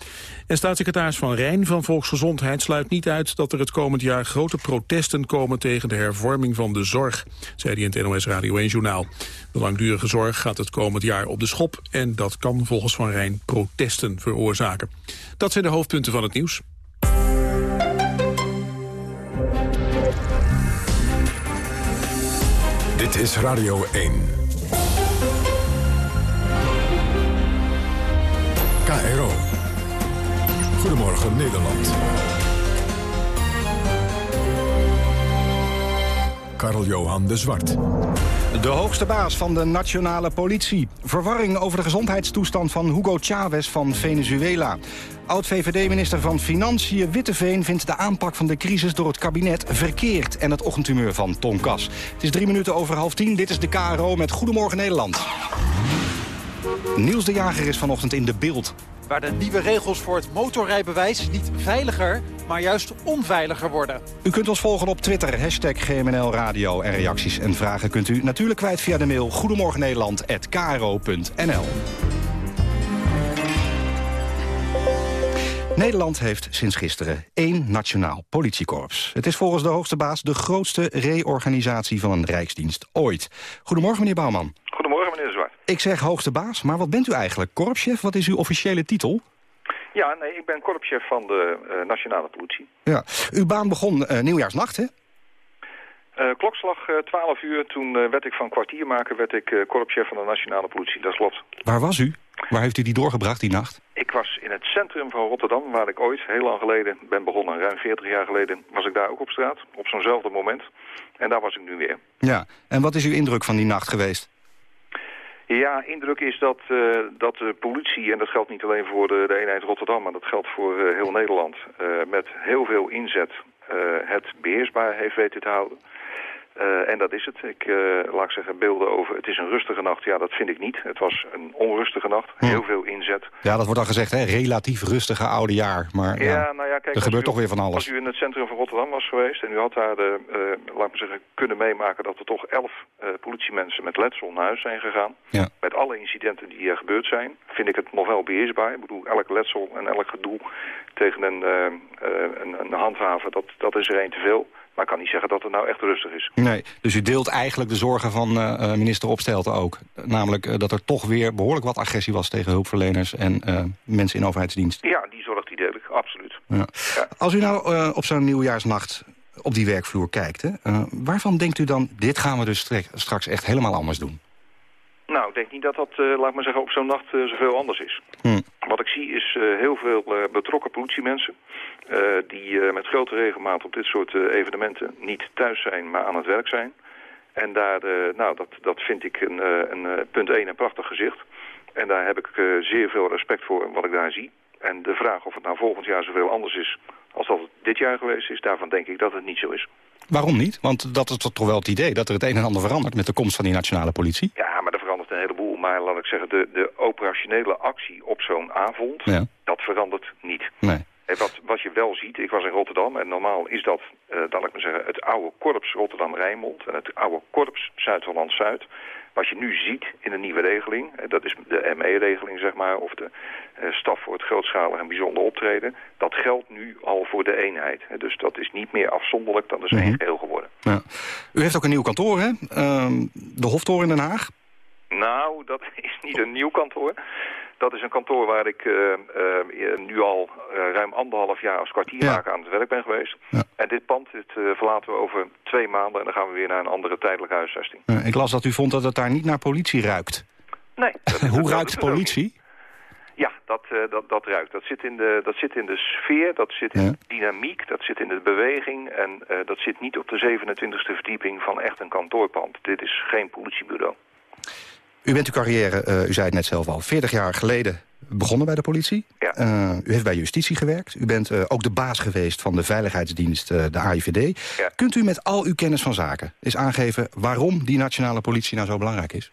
[SPEAKER 2] En staatssecretaris Van Rijn van Volksgezondheid sluit niet uit... dat er het komend jaar grote protesten komen tegen de hervorming van de zorg, zei hij in het NOS Radio 1-journaal. De langdurige zorg gaat het komend jaar op de schop... en dat kan volgens Van Rijn protesten veroorzaken. Dat zijn de hoofdpunten van het nieuws. Dit is Radio 1. KRO. Goedemorgen Nederland. Karel-Johan de Zwart.
[SPEAKER 22] De hoogste baas van de nationale politie. Verwarring over de gezondheidstoestand van Hugo Chavez van Venezuela. Oud-VVD-minister van Financiën Witteveen vindt de aanpak van de crisis door het kabinet verkeerd. En het ochtendtumeur van Tom Kas. Het is drie minuten over half tien. Dit is de KRO met Goedemorgen Nederland. Niels de Jager is vanochtend in de beeld.
[SPEAKER 23] Waar de nieuwe regels voor het motorrijbewijs niet veiliger, maar juist onveiliger worden.
[SPEAKER 22] U kunt ons volgen op Twitter, hashtag GMNL Radio. En reacties en vragen kunt u natuurlijk kwijt via de mail goedemorgennederland.kro.nl. Nederland heeft sinds gisteren één nationaal politiekorps. Het is volgens de hoogste baas de grootste reorganisatie van een rijksdienst ooit. Goedemorgen, meneer Bouwman.
[SPEAKER 24] Goedemorgen, meneer Zwart.
[SPEAKER 22] Ik zeg hoogste baas, maar wat bent u eigenlijk? Korpschef, wat is uw officiële titel?
[SPEAKER 24] Ja, nee, ik ben korpschef van de uh, nationale politie.
[SPEAKER 22] Ja, uw baan begon uh, nieuwjaarsnacht, hè?
[SPEAKER 24] Uh, klokslag 12 uur, toen werd ik van kwartiermaker werd ik korpschef van de nationale politie. Dat is klopt.
[SPEAKER 22] Waar was u? Waar heeft u die doorgebracht die nacht?
[SPEAKER 24] Ik was in het centrum van Rotterdam, waar ik ooit, heel lang geleden, ben begonnen. Ruim 40 jaar geleden was ik daar ook op straat, op zo'nzelfde moment. En daar was ik nu weer.
[SPEAKER 22] Ja, en wat is uw indruk van die nacht geweest?
[SPEAKER 24] Ja, indruk is dat, uh, dat de politie, en dat geldt niet alleen voor de, de eenheid Rotterdam... maar dat geldt voor uh, heel Nederland, uh, met heel veel inzet het beheersbaar heeft weten te houden. Uh, en dat is het. Ik uh, laat ik zeggen, beelden over het is een rustige nacht. Ja, dat vind ik niet. Het was een onrustige nacht. Heel veel inzet.
[SPEAKER 22] Ja, dat wordt dan gezegd, hè? relatief rustige oude jaar. Maar ja,
[SPEAKER 24] ja nou ja, kijk,
[SPEAKER 22] er gebeurt
[SPEAKER 24] u,
[SPEAKER 22] toch weer van alles.
[SPEAKER 24] Als u in het centrum van Rotterdam was geweest en u had daar, de, uh, laat ik zeggen, kunnen meemaken dat er toch elf politiemensen met letsel naar huis zijn gegaan.
[SPEAKER 22] Ja.
[SPEAKER 24] Met alle incidenten die er gebeurd zijn, vind ik het nog wel beheersbaar. Ik bedoel, elk letsel en elk gedoe tegen een, een, een handhaven, dat, dat is er één te veel. Maar ik kan niet zeggen dat het nou echt rustig is.
[SPEAKER 22] Nee, dus u deelt eigenlijk de zorgen van uh, minister Opstelten ook. Namelijk uh, dat er toch weer behoorlijk wat agressie was tegen hulpverleners en uh, mensen in overheidsdienst.
[SPEAKER 24] Ja, die zorg die deel ik, absoluut.
[SPEAKER 22] Ja. Ja. Als u nou op zo'n nieuwjaarsnacht op die werkvloer kijkt, hè, waarvan denkt u dan... dit gaan we dus straks echt helemaal anders doen?
[SPEAKER 24] Nou, ik denk niet dat dat, laat ik maar zeggen, op zo'n nacht zoveel anders is.
[SPEAKER 22] Hm.
[SPEAKER 24] Wat ik zie is heel veel betrokken politiemensen... Uh, die uh, met grote regelmaat op dit soort uh, evenementen niet thuis zijn, maar aan het werk zijn. En daar, nou, dat, dat vind ik een, een punt 1 een prachtig gezicht. En daar heb ik zeer veel respect voor wat ik daar zie. En de vraag of het nou volgend jaar zoveel anders is als dat het dit jaar geweest is, daarvan denk ik dat het niet zo is.
[SPEAKER 22] Waarom niet? Want dat is toch wel het idee dat er het een en ander verandert met de komst van die nationale politie?
[SPEAKER 24] Ja, maar een heleboel. Maar laat ik zeggen, de, de operationele actie op zo'n avond,
[SPEAKER 22] ja.
[SPEAKER 24] dat verandert niet.
[SPEAKER 22] Nee.
[SPEAKER 24] En wat, wat je wel ziet, ik was in Rotterdam en normaal is dat, uh, laat ik maar zeggen, het oude korps Rotterdam-Rijnmond en het oude korps Zuid-Holland-Zuid. Wat je nu ziet in de nieuwe regeling, uh, dat is de ME-regeling zeg maar, of de uh, staf voor het grootschalig en bijzonder optreden. Dat geldt nu al voor de eenheid. Dus dat is niet meer afzonderlijk, dat is
[SPEAKER 22] Mhm.
[SPEAKER 24] één geheel geworden.
[SPEAKER 22] Ja. U heeft ook een nieuw kantoor, hè? Ehm, de Hoftoren in Den Haag.
[SPEAKER 24] Nou, dat [LAUGHS] is niet een nieuw kantoor. Dat is een kantoor waar ik uh, uh, nu al uh, ruim anderhalf jaar als kwartiermaker ja. aan het werk ben geweest.
[SPEAKER 22] Ja.
[SPEAKER 24] En dit pand dit, verlaten we over twee maanden en dan gaan we weer naar een andere tijdelijke huisvesting.
[SPEAKER 22] ik las dat u vond dat het daar niet naar politie ruikt.
[SPEAKER 24] Nee. [LAUGHS]
[SPEAKER 22] Hoe ruikt de politie?
[SPEAKER 24] Ja, dat, dat, dat ruikt. Dat zit, in de, dat zit in de sfeer, dat zit in de dynamiek, dat zit in de beweging. En dat zit niet op de 27e verdieping van echt een kantoorpand. Dit is geen politiebureau.
[SPEAKER 22] U bent uw carrière, uh, u zei het net zelf al, 40 jaar geleden begonnen bij de politie.
[SPEAKER 24] Ja.
[SPEAKER 22] Uh, u heeft bij justitie gewerkt. U bent uh, ook de baas geweest van de veiligheidsdienst, de AIVD.
[SPEAKER 24] Ja.
[SPEAKER 22] Kunt u met al uw kennis van zaken eens aangeven... waarom die nationale politie nou zo belangrijk is?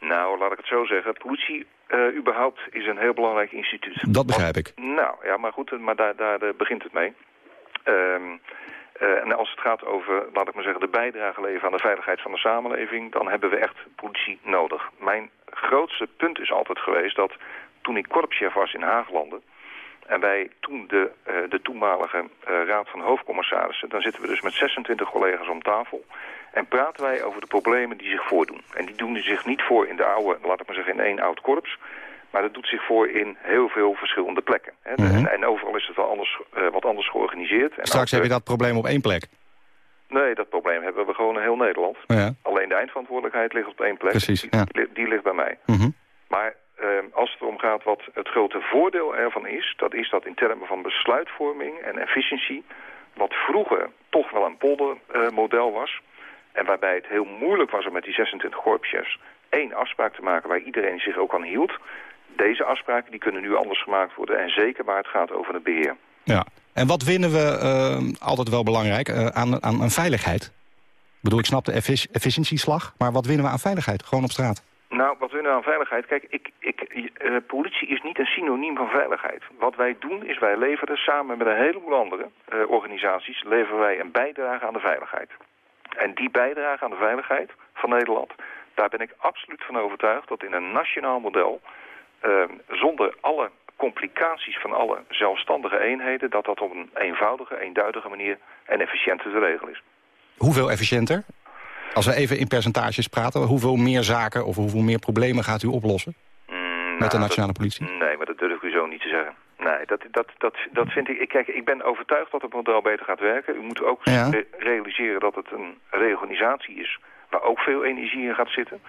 [SPEAKER 24] Nou, laat ik het zo zeggen. Politie überhaupt is een heel belangrijk instituut.
[SPEAKER 22] Dat begrijp ik.
[SPEAKER 24] Nou, ja, maar goed, maar daar, daar begint het mee. Um, Uh, en als het gaat over, laat ik maar zeggen, de bijdrage leveren aan de veiligheid van de samenleving, dan hebben we echt politie nodig. Mijn grootste punt is altijd geweest dat toen ik korpschef was in Haaglanden, en wij toen de, uh, de toenmalige uh, raad van hoofdcommissarissen, dan zitten we dus met 26 collega's om tafel. En praten wij over de problemen die zich voordoen. En die doen zich niet voor in de oude, laat ik maar zeggen, in één oud korps. Maar dat doet zich voor in heel veel verschillende plekken. Hè.
[SPEAKER 22] Mm -hmm.
[SPEAKER 24] en, en, overal is het wel anders, uh, wat anders georganiseerd. En
[SPEAKER 22] Straks heb je dat probleem op één plek.
[SPEAKER 24] Nee, dat probleem hebben we gewoon in heel Nederland.
[SPEAKER 22] Ja.
[SPEAKER 24] Alleen de eindverantwoordelijkheid ligt op één plek.
[SPEAKER 22] Precies,
[SPEAKER 24] die,
[SPEAKER 22] ja.
[SPEAKER 24] die, die, ligt bij mij.
[SPEAKER 22] Mm -hmm.
[SPEAKER 24] Maar uh, als het erom gaat wat het grote voordeel ervan is... dat is dat in termen van besluitvorming en efficiëntie... wat vroeger toch wel een poldermodel uh, was... en waarbij het heel moeilijk was om met die 26 korpschefs... één afspraak te maken waar iedereen zich ook aan hield... Deze afspraken die kunnen nu anders gemaakt worden. En zeker waar het gaat over het beheer.
[SPEAKER 22] Ja. En wat winnen we, uh, altijd wel belangrijk, uh, aan, aan, aan veiligheid? Ik bedoel, ik snap de effic efficiëntieslag, maar wat winnen we aan veiligheid? Gewoon op straat.
[SPEAKER 24] Nou, wat winnen we aan veiligheid? Kijk, ik, ik, uh, politie is niet een synoniem van veiligheid. Wat wij doen is wij leveren samen met een heleboel andere organisaties... leveren wij een bijdrage aan de veiligheid. En die bijdrage aan de veiligheid van Nederland... daar ben ik absoluut van overtuigd dat in een nationaal model... Uh, zonder alle complicaties van alle zelfstandige eenheden... dat dat op een eenvoudige, eenduidige manier en efficiënter te regelen is.
[SPEAKER 22] Hoeveel efficiënter? Als we even in percentages praten, hoeveel meer zaken of hoeveel meer problemen gaat u oplossen?
[SPEAKER 24] Mm,
[SPEAKER 22] met de nationale politie?
[SPEAKER 24] Nee, maar dat durf ik u zo niet te zeggen. Nee, dat, dat, dat, dat vind ik... Kijk, ik ben overtuigd dat het model beter gaat werken. U moet ook
[SPEAKER 22] ja.
[SPEAKER 24] re realiseren dat het een reorganisatie is... waar ook veel energie in gaat zitten...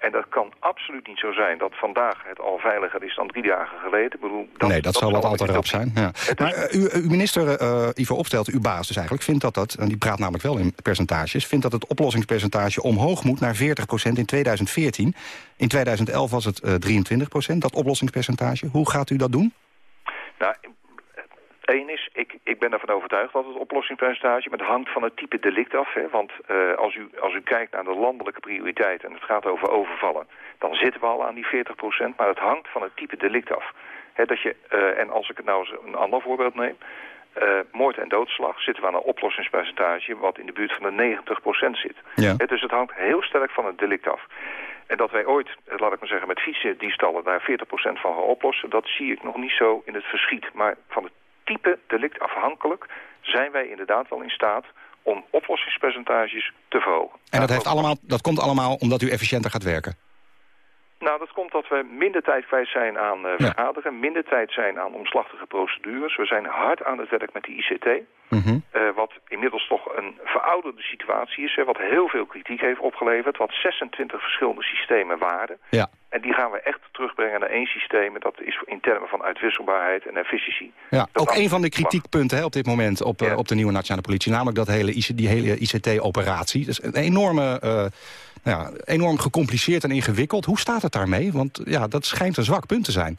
[SPEAKER 24] En dat kan absoluut niet zo zijn dat vandaag het al veiliger is dan drie dagen geleden. Ik bedoel,
[SPEAKER 22] dat, nee, dat, dat zal wat al te rap zijn. Ja. Maar uh, uw, uw minister uh, Ivo Opstelt, uw baas dus eigenlijk, vindt dat dat... en die praat namelijk wel in percentages... vindt dat het oplossingspercentage omhoog moet naar 40% in 2014. In 2011 was het uh, 23% dat oplossingspercentage. Hoe gaat u dat doen?
[SPEAKER 24] Nou, Eén is, ik, ik ben ervan overtuigd dat het oplossingspercentage... maar het hangt van het type delict af. Hè? Want uh, als, u, als u kijkt naar de landelijke prioriteiten... en het gaat over overvallen, dan zitten we al aan die 40% Maar het hangt van het type delict af. Hè, dat je, uh, en als ik het nou eens een ander voorbeeld neem... Uh, moord en doodslag zitten we aan een oplossingspercentage... wat in de buurt van de 90% zit.
[SPEAKER 22] Ja.
[SPEAKER 24] Hè, dus het hangt heel sterk van het delict af. En dat wij ooit, laat ik maar zeggen, met fietsendiefstallen daar 40% van gaan oplossen... dat zie ik nog niet zo in het verschiet. Maar van het type delict afhankelijk zijn wij inderdaad wel in staat om oplossingspercentages te verhogen.
[SPEAKER 22] En dat, heeft allemaal, dat komt allemaal omdat u efficiënter gaat werken?
[SPEAKER 24] Nou, dat komt dat we minder tijd kwijt zijn aan uh, vergaderen, minder tijd zijn aan omslachtige procedures. We zijn hard aan het werk met die ICT,
[SPEAKER 22] mm -hmm.
[SPEAKER 24] uh, wat inmiddels toch een verouderde situatie is, hè, wat heel veel kritiek heeft opgeleverd, wat 26 verschillende systemen waren.
[SPEAKER 22] Ja.
[SPEAKER 24] En die gaan we echt terugbrengen naar één systeem. En dat is in termen van uitwisselbaarheid en efficiëntie.
[SPEAKER 22] Ja, ook een van de kritiekpunten hè, op dit moment op, ja. uh, op de nieuwe nationale politie. Namelijk dat hele die hele ICT-operatie. Dat is een enorme, nou ja, enorm gecompliceerd en ingewikkeld. Hoe staat het daarmee? Want ja, dat schijnt een zwak punt te zijn.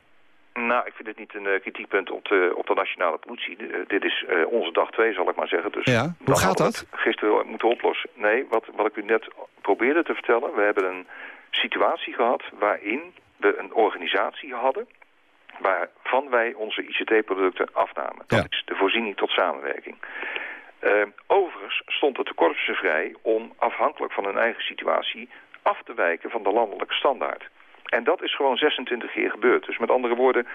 [SPEAKER 24] Nou, ik vind het niet een uh, kritiekpunt op de, op de nationale politie. Uh, dit is uh, onze dag 2, zal ik maar zeggen. Dus
[SPEAKER 22] ja, hoe gaat dat?
[SPEAKER 24] Gisteren moeten oplossen. Nee, wat, wat ik u net probeerde te vertellen. We hebben een situatie gehad waarin we een organisatie hadden... waarvan wij onze ICT-producten afnamen. Dat
[SPEAKER 22] ja.
[SPEAKER 24] is de voorziening tot samenwerking. Uh, overigens stond het de korpsen vrij om afhankelijk van hun eigen situatie... af te wijken van de landelijke standaard. En dat is gewoon 26 keer gebeurd. Dus met andere woorden, uh,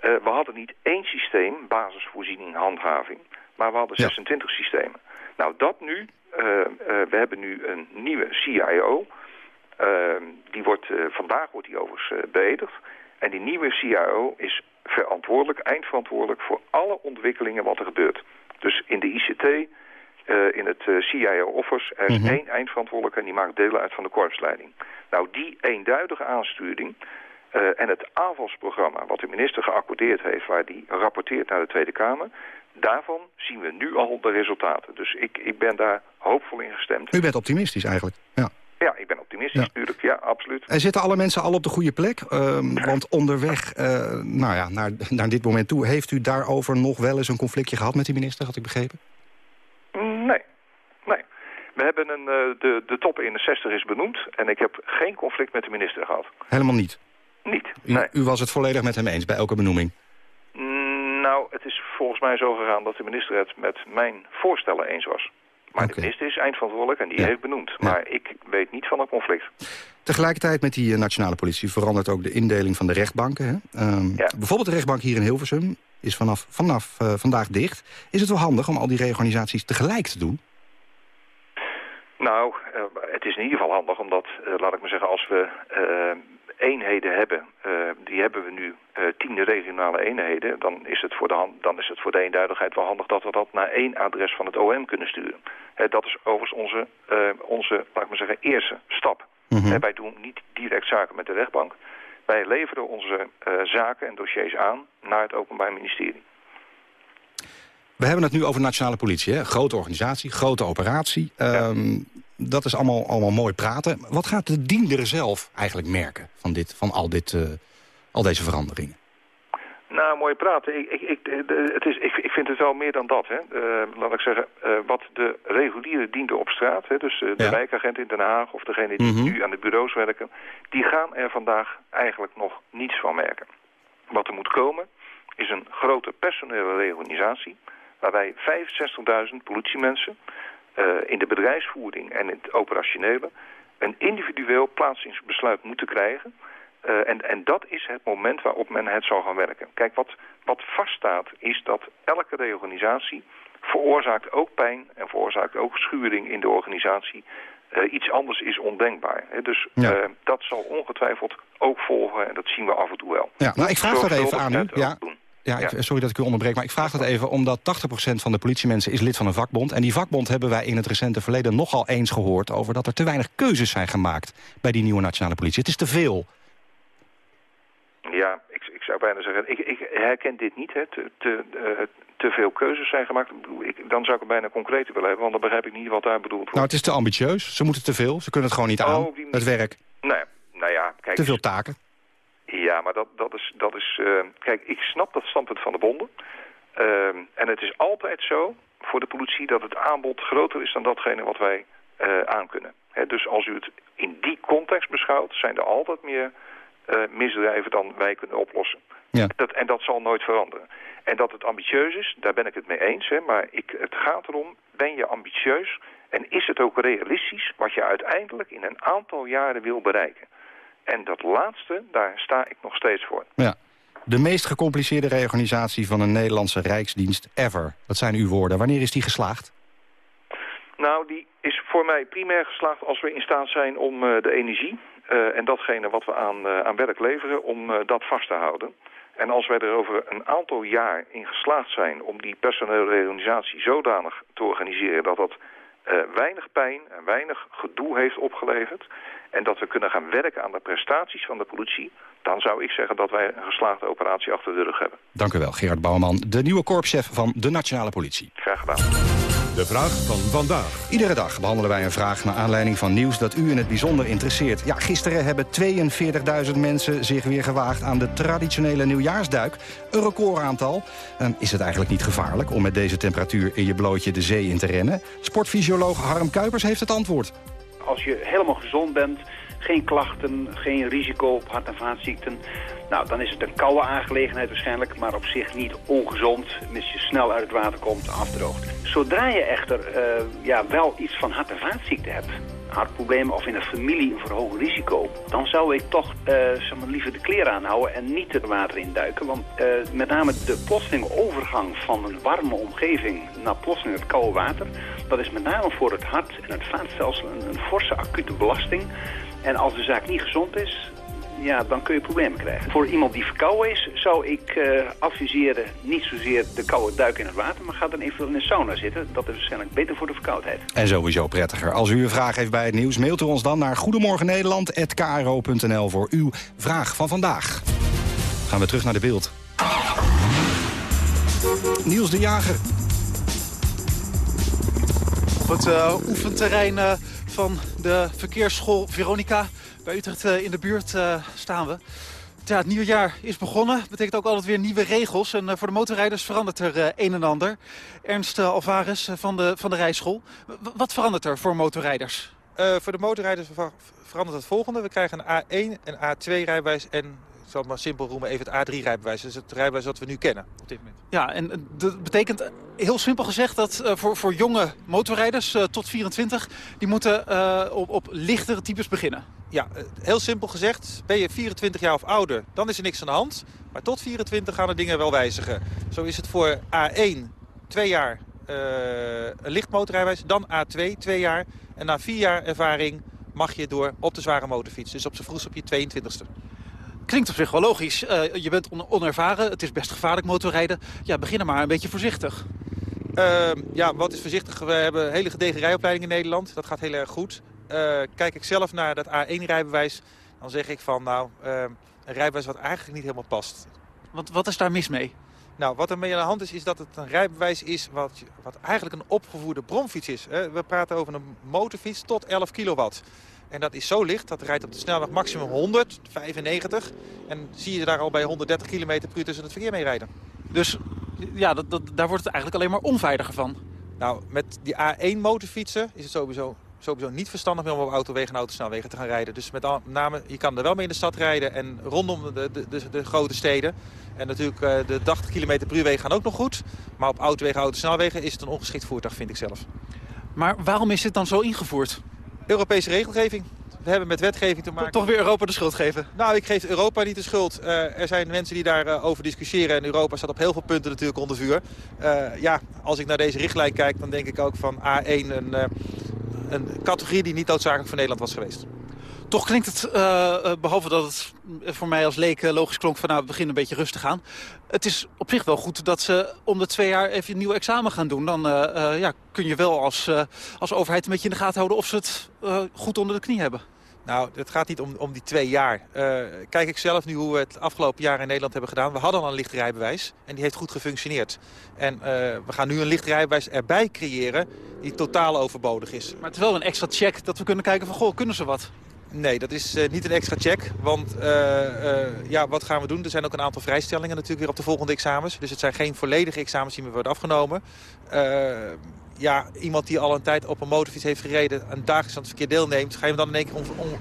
[SPEAKER 24] we hadden niet één systeem, basisvoorziening, handhaving... maar we hadden 26 ja. systemen. Nou, dat nu, uh, we hebben nu een nieuwe CIO... Uh, die wordt, vandaag wordt die overigens beëdigd. En die nieuwe CIO is verantwoordelijk, eindverantwoordelijk voor alle ontwikkelingen wat er gebeurt. Dus in de ICT, in het CIO-office, er is
[SPEAKER 22] Mhm.
[SPEAKER 24] één eindverantwoordelijke en die maakt delen uit van de korpsleiding. Nou, die eenduidige aansturing en het aanvalsprogramma wat de minister geaccordeerd heeft, waar die rapporteert naar de Tweede Kamer, daarvan zien we nu al de resultaten. Dus ik, ik ben daar hoopvol in gestemd.
[SPEAKER 22] U bent optimistisch eigenlijk, ja.
[SPEAKER 24] Ja, ik ben optimistisch
[SPEAKER 22] Ja.
[SPEAKER 24] natuurlijk. Ja, absoluut.
[SPEAKER 22] En zitten alle mensen al op de goede plek? Ehm, want onderweg uh, nou ja, naar, naar dit moment toe... heeft u daarover nog wel eens een conflictje gehad met die minister, had ik begrepen?
[SPEAKER 24] Nee, nee. We hebben een, uh, de, de top 61 is benoemd en ik heb geen conflict met de minister gehad.
[SPEAKER 22] Helemaal niet?
[SPEAKER 24] Niet,
[SPEAKER 22] u,
[SPEAKER 24] nee.
[SPEAKER 22] U was het volledig met hem eens bij elke benoeming?
[SPEAKER 24] Mm, nou, het is volgens mij zo gegaan dat de minister het met mijn voorstellen eens was. Maar
[SPEAKER 22] okay.
[SPEAKER 24] de minister is eindverantwoordelijk en die
[SPEAKER 22] ja.
[SPEAKER 24] heeft benoemd.
[SPEAKER 22] Ja.
[SPEAKER 24] Maar ik weet niet van een conflict.
[SPEAKER 22] Tegelijkertijd met die uh, nationale politie verandert ook de indeling van de rechtbanken. Hè? Um,
[SPEAKER 24] ja.
[SPEAKER 22] Bijvoorbeeld de rechtbank hier in Hilversum is vanaf, vanaf uh, vandaag dicht. Is het wel handig om al die reorganisaties tegelijk te doen?
[SPEAKER 24] Nou, uh, het is in ieder geval handig omdat, laat ik maar zeggen, als we eenheden hebben, uh, die hebben we nu uh, tien regionale eenheden, dan is, het voor de hand, dan is het voor de eenduidigheid wel handig dat we dat naar één adres van het OM kunnen sturen. Dat is overigens onze, uh, onze, laat ik maar zeggen, eerste stap.
[SPEAKER 22] Mm
[SPEAKER 24] -hmm. Wij doen niet direct zaken met de rechtbank. Wij leveren onze zaken en dossiers aan naar het Openbaar Ministerie.
[SPEAKER 22] We hebben het nu over nationale politie, hè? grote organisatie, grote operatie. Ja. Um, dat is allemaal, allemaal mooi praten. Wat gaat de diender zelf eigenlijk merken van, dit, van al, dit, uh, al deze veranderingen?
[SPEAKER 24] Nou, mooi praten. Ik, ik, ik, het is, ik, ik vind het wel meer dan dat. Hè. Uh, laat ik zeggen, uh, wat de reguliere diender op straat... Hè, dus de
[SPEAKER 22] ja.
[SPEAKER 24] wijkagent in Den Haag of degene die
[SPEAKER 22] mm -hmm.
[SPEAKER 24] nu aan de bureaus werken... die gaan er vandaag eigenlijk nog niets van merken. Wat er moet komen is een grote personele reorganisatie... waarbij 65.000 politiemensen in de bedrijfsvoering en in het operationele... een individueel plaatsingsbesluit moeten krijgen... Uh, en, en dat is het moment waarop men het zal gaan werken. Kijk, wat, wat vaststaat is dat elke reorganisatie veroorzaakt ook pijn... en veroorzaakt ook schuring in de organisatie. Uh, iets anders is ondenkbaar. Hè? Dus
[SPEAKER 22] ja.
[SPEAKER 24] uh, dat zal ongetwijfeld ook volgen en dat zien we af en toe wel.
[SPEAKER 22] Ja, nou, ik vraag dat even aan u. Ja. Ja,
[SPEAKER 24] ja.
[SPEAKER 22] Ik, sorry dat ik u onderbreek, maar ik vraag dat even... omdat 80% van de politiemensen is lid van een vakbond... en die vakbond hebben wij in het recente verleden nogal eens gehoord... over dat er te weinig keuzes zijn gemaakt bij die nieuwe nationale politie. Het is te veel.
[SPEAKER 24] Ja, ik, ik zou bijna zeggen... Ik, ik herken dit niet, hè. Te, te, uh, te veel keuzes zijn gemaakt. Ik, dan zou ik het bijna concreter willen hebben... want dan begrijp ik niet wat daar bedoeld wordt.
[SPEAKER 22] Nou, het is te ambitieus. Ze moeten te veel. Ze kunnen het gewoon niet aan,
[SPEAKER 24] oh,
[SPEAKER 22] het werk.
[SPEAKER 24] Nou, nou ja, kijk...
[SPEAKER 22] Te veel taken.
[SPEAKER 24] Ja, maar dat, dat is... Dat is uh, kijk, ik snap dat standpunt van de bonden. Ehm, en het is altijd zo voor de politie dat het aanbod groter is dan datgene wat wij uh, aankunnen. dus als u het in die context beschouwt, zijn er altijd meer uh, misdrijven dan wij kunnen oplossen. Ja. Dat, en dat zal nooit veranderen. En dat het ambitieus is, daar ben ik het mee eens. Hè, maar ik, het gaat erom, ben je ambitieus en is het ook realistisch wat je uiteindelijk in een aantal jaren wil bereiken? En dat laatste, daar sta ik nog steeds voor.
[SPEAKER 22] Ja. De meest gecompliceerde reorganisatie van een Nederlandse rijksdienst ever. Dat zijn uw woorden. Wanneer is die geslaagd?
[SPEAKER 24] Nou, die is voor mij primair geslaagd als we in staat zijn om uh, de energie... Uh, en datgene wat we aan, uh, aan werk leveren, om dat vast te houden. En als wij er over een aantal jaar in geslaagd zijn om die personele reorganisatie zodanig te organiseren dat dat uh, weinig pijn en weinig gedoe heeft opgeleverd... en dat we kunnen gaan werken aan de prestaties van de politie... dan zou ik zeggen dat wij een geslaagde operatie achter de rug hebben.
[SPEAKER 22] Dank u wel, Gerard Bouwman, de nieuwe korpschef van de Nationale Politie.
[SPEAKER 24] Graag gedaan.
[SPEAKER 1] De vraag van vandaag.
[SPEAKER 22] Iedere dag behandelen wij een vraag naar aanleiding van nieuws dat u in het bijzonder interesseert. Ja, gisteren hebben 42.000 mensen zich weer gewaagd aan de traditionele nieuwjaarsduik. Een recordaantal. En is het eigenlijk niet gevaarlijk om met deze temperatuur in je blootje de zee in te rennen? Sportfysioloog Harm Kuipers heeft het antwoord.
[SPEAKER 25] Als je helemaal gezond bent, geen klachten, geen risico op hart- en vaatziekten nou, dan is het een koude aangelegenheid waarschijnlijk, maar op zich niet ongezond, mits je snel uit het water komt, afdroogt. Zodra je echter uh, ja, wel iets van hart- en vaatziekte hebt, hartproblemen of in een familie een verhoogd risico, dan zou ik toch uh, maar, liever de kleren aanhouden en niet het water induiken. Want uh, met name de plotselinge overgang van een warme omgeving naar plotseling het koude water, dat is met name voor het hart en het vaatstelsel een forse acute belasting. En als de zaak niet gezond is, ja, dan kun je problemen krijgen. Voor iemand die verkouden is, zou ik uh, adviseren niet zozeer de koude duik in het water, maar ga dan even in de sauna zitten. Dat is waarschijnlijk beter voor de verkoudheid.
[SPEAKER 22] En sowieso prettiger. Als u een vraag heeft bij het nieuws, mailt u ons dan naar goedemorgennederland.kro.nl voor uw vraag van vandaag. Gaan we terug naar de beeld. Niels de Jager.
[SPEAKER 26] Op het uh, oefenterrein uh, van de verkeersschool Veronica bij Utrecht uh, in de buurt uh, staan we. Ja, het nieuwe jaar is begonnen. Betekent ook altijd weer nieuwe regels. En uh, voor de motorrijders verandert er een en ander. Ernst Alvarez van de, van de rijschool. Wat verandert er voor motorrijders?
[SPEAKER 23] voor de motorrijders verandert het volgende. We krijgen een A1 en A2-rijbewijs en ik zal het maar simpel roemen, even het A3-rijbewijs. Dat is het rijbewijs dat we nu kennen op dit moment.
[SPEAKER 26] Ja, en dat betekent heel simpel gezegd dat uh, voor, voor jonge motorrijders uh, tot 24... die moeten uh, op, op lichtere types beginnen.
[SPEAKER 23] Ja, heel simpel gezegd. Ben je 24 jaar of ouder, dan is er niks aan de hand. Maar tot 24 gaan de dingen wel wijzigen. Zo is het voor A1 twee jaar een lichtmotorrijbewijs. Dan A2 twee jaar. En na vier jaar ervaring mag je door op de zware motorfiets. Dus op z'n vroegst op je 22e.
[SPEAKER 26] Klinkt op zich wel logisch. Uh, je bent on onervaren, het is best gevaarlijk motorrijden. Ja, begin er maar een beetje voorzichtig.
[SPEAKER 23] Uh, ja, wat is voorzichtig? We hebben een hele gedegen rijopleiding in Nederland. Dat gaat heel erg goed. Uh, kijk ik zelf naar dat A1-rijbewijs, dan zeg ik van nou, een rijbewijs wat eigenlijk niet helemaal past.
[SPEAKER 26] Want wat is daar mis mee?
[SPEAKER 23] Nou, wat er mee aan de hand is, is dat het een rijbewijs is wat, wat eigenlijk een opgevoerde bromfiets is. We praten over een motorfiets tot 11 kilowatt. En dat is zo licht, dat rijdt op de snelweg maximum 100, 95. En zie je daar al bij 130 km per uur tussen het verkeer mee rijden.
[SPEAKER 26] Dus ja, dat, dat, daar wordt het eigenlijk alleen maar onveiliger van.
[SPEAKER 23] Nou, met die A1 motorfietsen is het sowieso, sowieso niet verstandig meer om op autowegen en autosnelwegen te gaan rijden. Dus met name, je kan er wel mee in de stad rijden en rondom de, de, de, de grote steden. En natuurlijk uh, de 80 km per uur wegen gaan ook nog goed. Maar op autowegen en autosnelwegen is het een ongeschikt voertuig, vind ik zelf.
[SPEAKER 26] Maar waarom is dit dan zo ingevoerd?
[SPEAKER 23] Europese regelgeving. We hebben met wetgeving te maken.
[SPEAKER 26] Toch weer Europa de schuld geven?
[SPEAKER 23] Nou, ik geef Europa niet de schuld. Uh, er zijn mensen die daarover uh, over discussiëren. En Europa staat op heel veel punten natuurlijk onder vuur. Uh, ja, als ik naar deze richtlijn kijk, dan denk ik ook van A1 een, een categorie die niet noodzakelijk voor Nederland was geweest.
[SPEAKER 26] Toch klinkt het, uh, behalve dat het voor mij als leek logisch klonk van nou, we beginnen een beetje rustig aan. Het is op zich wel goed dat ze om de twee jaar even een nieuw examen gaan doen. Dan uh, uh, ja, kun je wel als, als overheid een beetje in de gaten houden of ze het goed onder de knie hebben.
[SPEAKER 23] Nou, het gaat niet om, om die twee jaar. kijk ik zelf nu hoe we het afgelopen jaar in Nederland hebben gedaan. We hadden al een lichtrijbewijs en die heeft goed gefunctioneerd. En we gaan nu een lichtrijbewijs erbij creëren die totaal overbodig is.
[SPEAKER 26] Maar het is wel een extra check dat we kunnen kijken van, goh, kunnen ze wat?
[SPEAKER 23] Nee, dat is uh, niet een extra check. Want uh, uh, ja, wat gaan we doen? Er zijn ook een aantal vrijstellingen natuurlijk weer op de volgende examens. Dus het zijn geen volledige examens die meer worden afgenomen. ja, iemand die al een tijd op een motorfiets heeft gereden... en dagelijks aan het verkeer deelneemt... ga je hem dan in één keer on, on,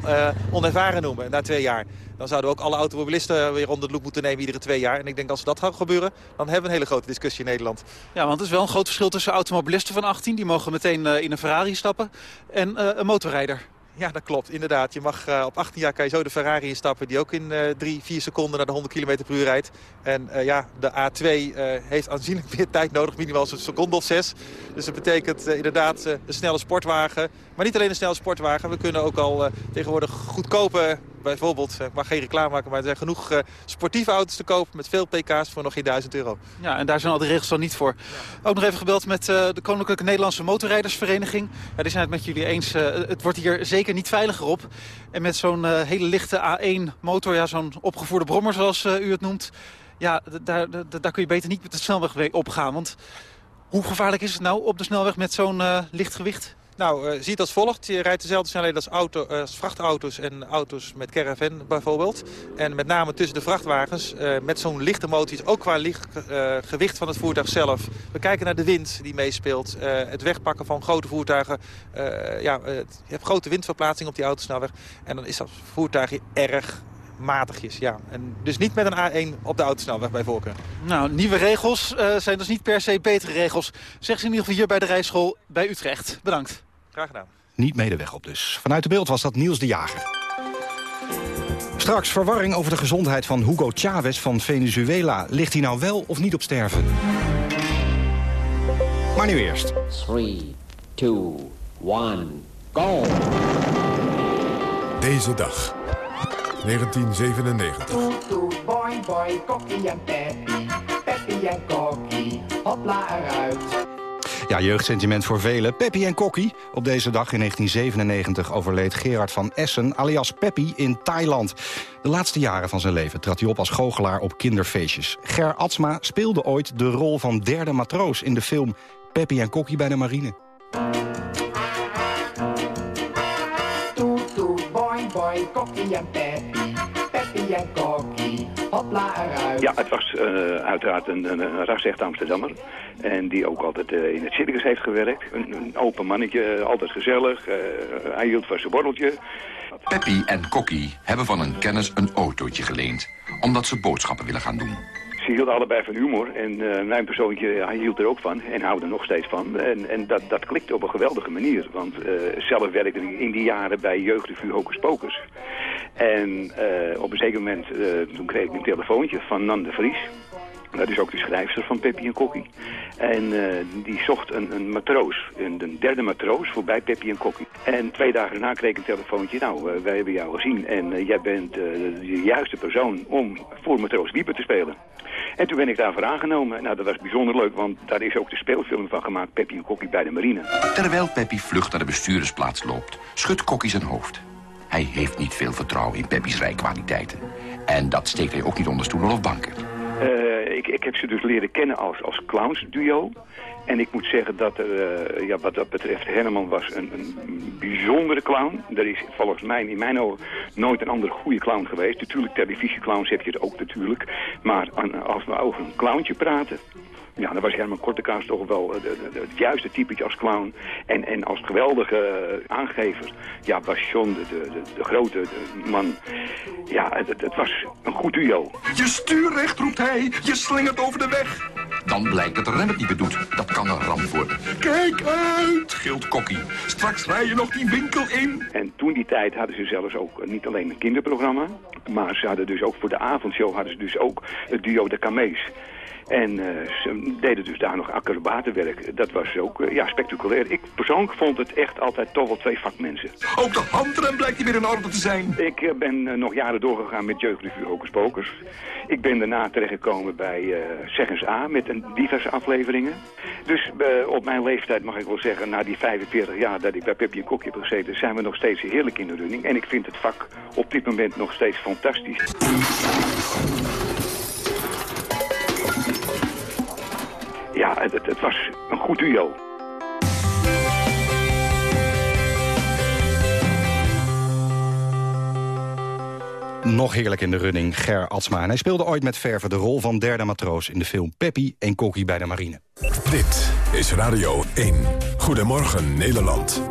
[SPEAKER 23] onervaren noemen na twee jaar. Dan zouden we ook alle automobilisten weer onder de loep moeten nemen iedere twee jaar. En ik denk als dat gaat gebeuren, dan hebben we een hele grote discussie in Nederland.
[SPEAKER 26] Ja, want het is wel een groot verschil tussen automobilisten van 18... die mogen meteen in een Ferrari stappen, en een motorrijder.
[SPEAKER 23] Ja, dat klopt. Inderdaad. Je mag, uh, op 18 jaar kan je zo de Ferrari instappen... die ook in uh, 3, 4 seconden naar de 100 km per uur rijdt. En uh, ja, de A2 heeft aanzienlijk [LAUGHS] meer tijd nodig. Minimaal een seconde of zes. Dus dat betekent inderdaad een snelle sportwagen. Maar niet alleen een snelle sportwagen. We kunnen ook al tegenwoordig goedkope bijvoorbeeld, ik mag geen reclame maken, maar er zijn genoeg uh, sportieve auto's te kopen met veel pk's voor nog geen 1000 euro.
[SPEAKER 26] Ja, en daar zijn al de regels dan niet voor. Ook nog even gebeld met uh, de Koninklijke Nederlandse Motorrijdersvereniging. Ja, die zijn het met jullie eens. Uh, het wordt hier zeker niet veiliger op. En met zo'n hele lichte A1 motor, ja, zo'n opgevoerde brommer zoals u het noemt. Ja, daar, daar kun je beter niet met de snelweg op gaan. Want hoe gevaarlijk is het nou op de snelweg met zo'n licht gewicht?
[SPEAKER 23] Nou, uh, zie het als volgt. Je rijdt dezelfde snelheid als, auto, uh, als vrachtauto's en auto's met caravan bijvoorbeeld. En met name tussen de vrachtwagens uh, met zo'n lichte motor, ook qua licht, gewicht van het voertuig zelf. We kijken naar de wind die meespeelt. het wegpakken van grote voertuigen. ja, je hebt grote windverplaatsing op die autosnelweg. En dan is dat voertuig erg matigjes, ja. En dus niet met een A1 op de autosnelweg bij voorkeur.
[SPEAKER 26] Nou, nieuwe regels zijn dus niet per se betere regels. Zeg ze in ieder geval hier bij de rijschool bij Utrecht. Bedankt.
[SPEAKER 23] Graag gedaan.
[SPEAKER 22] Niet mee de weg op dus. Vanuit de beeld was dat Niels de Jager. Straks verwarring over de gezondheid van Hugo Chavez van Venezuela. Ligt hij nou wel of niet op sterven? Maar nu eerst. 3, 2, 1,
[SPEAKER 27] go! Deze dag. 1997. Toet, toet, boing, boing, kokkie en peppy. Peppy en kokkie, hopla eruit.
[SPEAKER 22] Ja, jeugdsentiment voor velen. Peppy en Kokkie. Op deze dag in 1997 overleed Gerard van Essen, alias Peppy, in Thailand. De laatste jaren van zijn leven trad hij op als goochelaar op kinderfeestjes. Ger Atsma speelde ooit de rol van derde matroos in de film Peppy en Kokkie bij de marine.
[SPEAKER 27] En Peppy. Peppy en.
[SPEAKER 28] Ja, het was uh, uiteraard een, een, een ras-echt Amsterdammer. En die ook altijd uh, in het circus heeft gewerkt. Een, een open mannetje, uh, altijd gezellig. hij hield van zijn borreltje.
[SPEAKER 29] Peppy en Kokkie hebben van een kennis een autootje geleend. Omdat ze boodschappen willen gaan doen.
[SPEAKER 28] Ze hielden allebei van humor en mijn persoontje hij hield er ook van en houdt er nog steeds van. En, en dat, dat klikte op een geweldige manier, want zelf werkte ik in die jaren bij Jeugdrevue Hocus Pocus. En uh, op een zeker moment, toen kreeg ik een telefoontje van Nan de Vries. Dat is ook de schrijfster van Peppy en Kokkie. En uh, die zocht een, een matroos, een, een, derde matroos voorbij Peppy en Kokkie. En twee dagen daarna kreeg een telefoontje. Nou, wij hebben jou gezien en jij bent de juiste persoon om voor matroos Wieper te spelen. En toen ben ik daarvoor aangenomen. Nou, dat was bijzonder leuk, want daar is ook de speelfilm van gemaakt, Peppy en Kokkie bij de marine.
[SPEAKER 29] Terwijl Peppy vlug naar de bestuurdersplaats loopt, schudt Kokkie zijn hoofd. Hij heeft niet veel vertrouwen in Peppy's rijkwaliteiten. En dat steekt hij ook niet onder stoelen of banken.
[SPEAKER 28] Uh, ik, ik heb ze dus leren kennen als, als clownsduo. En ik moet zeggen dat er, uh, ja, wat dat betreft, Herman was een, een bijzondere clown. Er is volgens mij in mijn ogen nooit een andere goede clown geweest. Natuurlijk, televisieclowns heb je het ook natuurlijk. Maar als we over een clowntje praten, ja, dan was Herman Kortekaas toch wel uh, het juiste typetje als clown. En, en als geweldige uh, aangever, ja, was John de, de, de, grote man. Ja, het, het, was een goed duo.
[SPEAKER 29] Je stuurrecht, roept hij. Je slingert over de weg. Dan blijkt dat de rem het niet meer doet. Dat kan een ramp worden. Kijk uit, gilt Kokkie. Straks rij je nog die winkel in.
[SPEAKER 28] En toen die tijd hadden ze zelfs ook niet alleen een kinderprogramma... maar ze hadden dus ook voor de avondshow hadden ze dus ook het duo de Kamees. En uh, ze deden dus daar nog acrobatenwerk. Dat was ook uh, ja, spectaculair. Ik persoonlijk vond het echt altijd toch wel twee vakmensen.
[SPEAKER 29] Ook de handrem blijkt hier weer in orde te zijn.
[SPEAKER 28] Ik uh, ben nog jaren doorgegaan met Jeugdrevue Hocus Pocus. Ik ben daarna terechtgekomen bij Zeggens A met een diverse afleveringen. Dus op mijn leeftijd mag ik wel zeggen, na die 45 jaar dat ik bij Peppi en Kokje heb gezeten, zijn we nog steeds heerlijk in de running. En ik vind het vak op dit moment nog steeds fantastisch. Ja, het, het was een goed duo.
[SPEAKER 22] nog heerlijk in de running, Ger Atsma. En hij speelde ooit met verve de rol van derde matroos... in de film Peppy en Kokkie bij de marine.
[SPEAKER 30] Dit is Radio 1. Goedemorgen Nederland.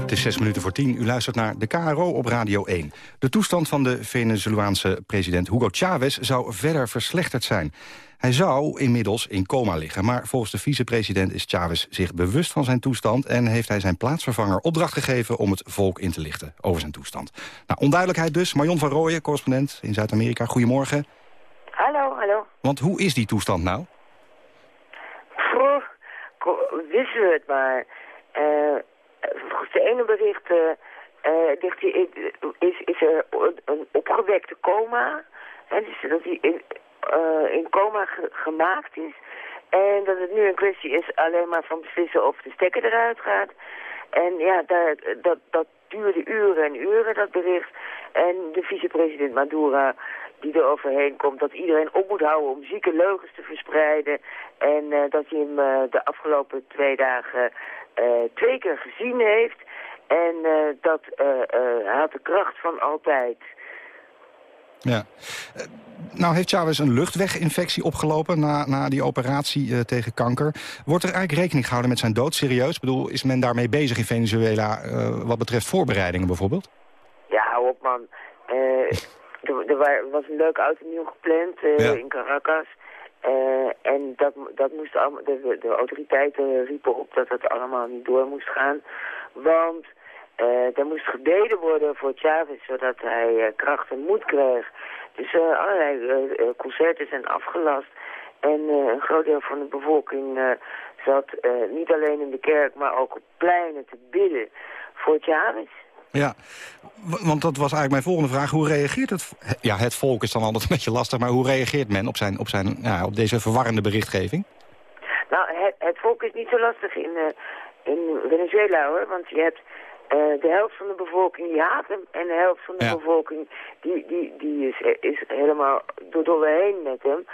[SPEAKER 22] Het is zes minuten voor tien. U luistert naar de KRO op Radio 1. De toestand van de Venezolaanse president Hugo Chavez zou verder verslechterd zijn. Hij zou inmiddels in coma liggen, maar volgens de vicepresident is Chavez zich bewust van zijn toestand en heeft hij zijn plaatsvervanger opdracht gegeven om het volk in te lichten over zijn toestand. Nou, onduidelijkheid dus. Marion van Rooyen, correspondent in Zuid-Amerika. Goedemorgen.
[SPEAKER 31] Hallo, hallo.
[SPEAKER 22] Want hoe is die toestand nou?
[SPEAKER 31] Vroeg wisten we het maar. Uh, volgens de ene berichten uh, ligt hij, is, is er een opgewekte coma. En dus dat hij in, uh, in coma gemaakt is. En dat het nu een kwestie is alleen maar van beslissen of de stekker eruit gaat. En ja, dat, dat duurde uren en uren, dat bericht. En de vicepresident Madura, die er overheen komt, dat iedereen op moet houden om zieke leugens te verspreiden. En uh, dat hij hem uh, de afgelopen twee dagen twee keer gezien heeft. En dat had de kracht van altijd.
[SPEAKER 22] Ja. Uh, nou heeft Chavez een luchtweginfectie opgelopen na, na die operatie uh, tegen kanker. Wordt er eigenlijk rekening gehouden met zijn dood, serieus? Ik bedoel, is men daarmee bezig in Venezuela uh, wat betreft voorbereidingen bijvoorbeeld?
[SPEAKER 31] Ja, hou op man. er, er, was een leuk auto nieuw gepland ja. in Caracas. en dat, dat moest allemaal, de, de autoriteiten riepen op dat het allemaal niet door moest gaan. Want uh, er moest gebeden worden voor Chavez, zodat hij uh, kracht en moed kreeg. Dus uh, allerlei concerten zijn afgelast. En een groot deel van de bevolking zat niet alleen in de kerk, maar ook op pleinen te bidden voor Chavez.
[SPEAKER 22] Ja, want dat was eigenlijk mijn volgende vraag. Hoe reageert het... Ja, het volk is dan altijd een beetje lastig, maar hoe reageert men op, zijn, op, zijn, ja, op deze verwarrende berichtgeving?
[SPEAKER 31] Nou, het, het volk is niet zo lastig in, in Venezuela, hoor. Want je hebt uh, de helft van de bevolking die haat hem en de helft van de ja. bevolking die, die, die is, is helemaal door, heen met hem.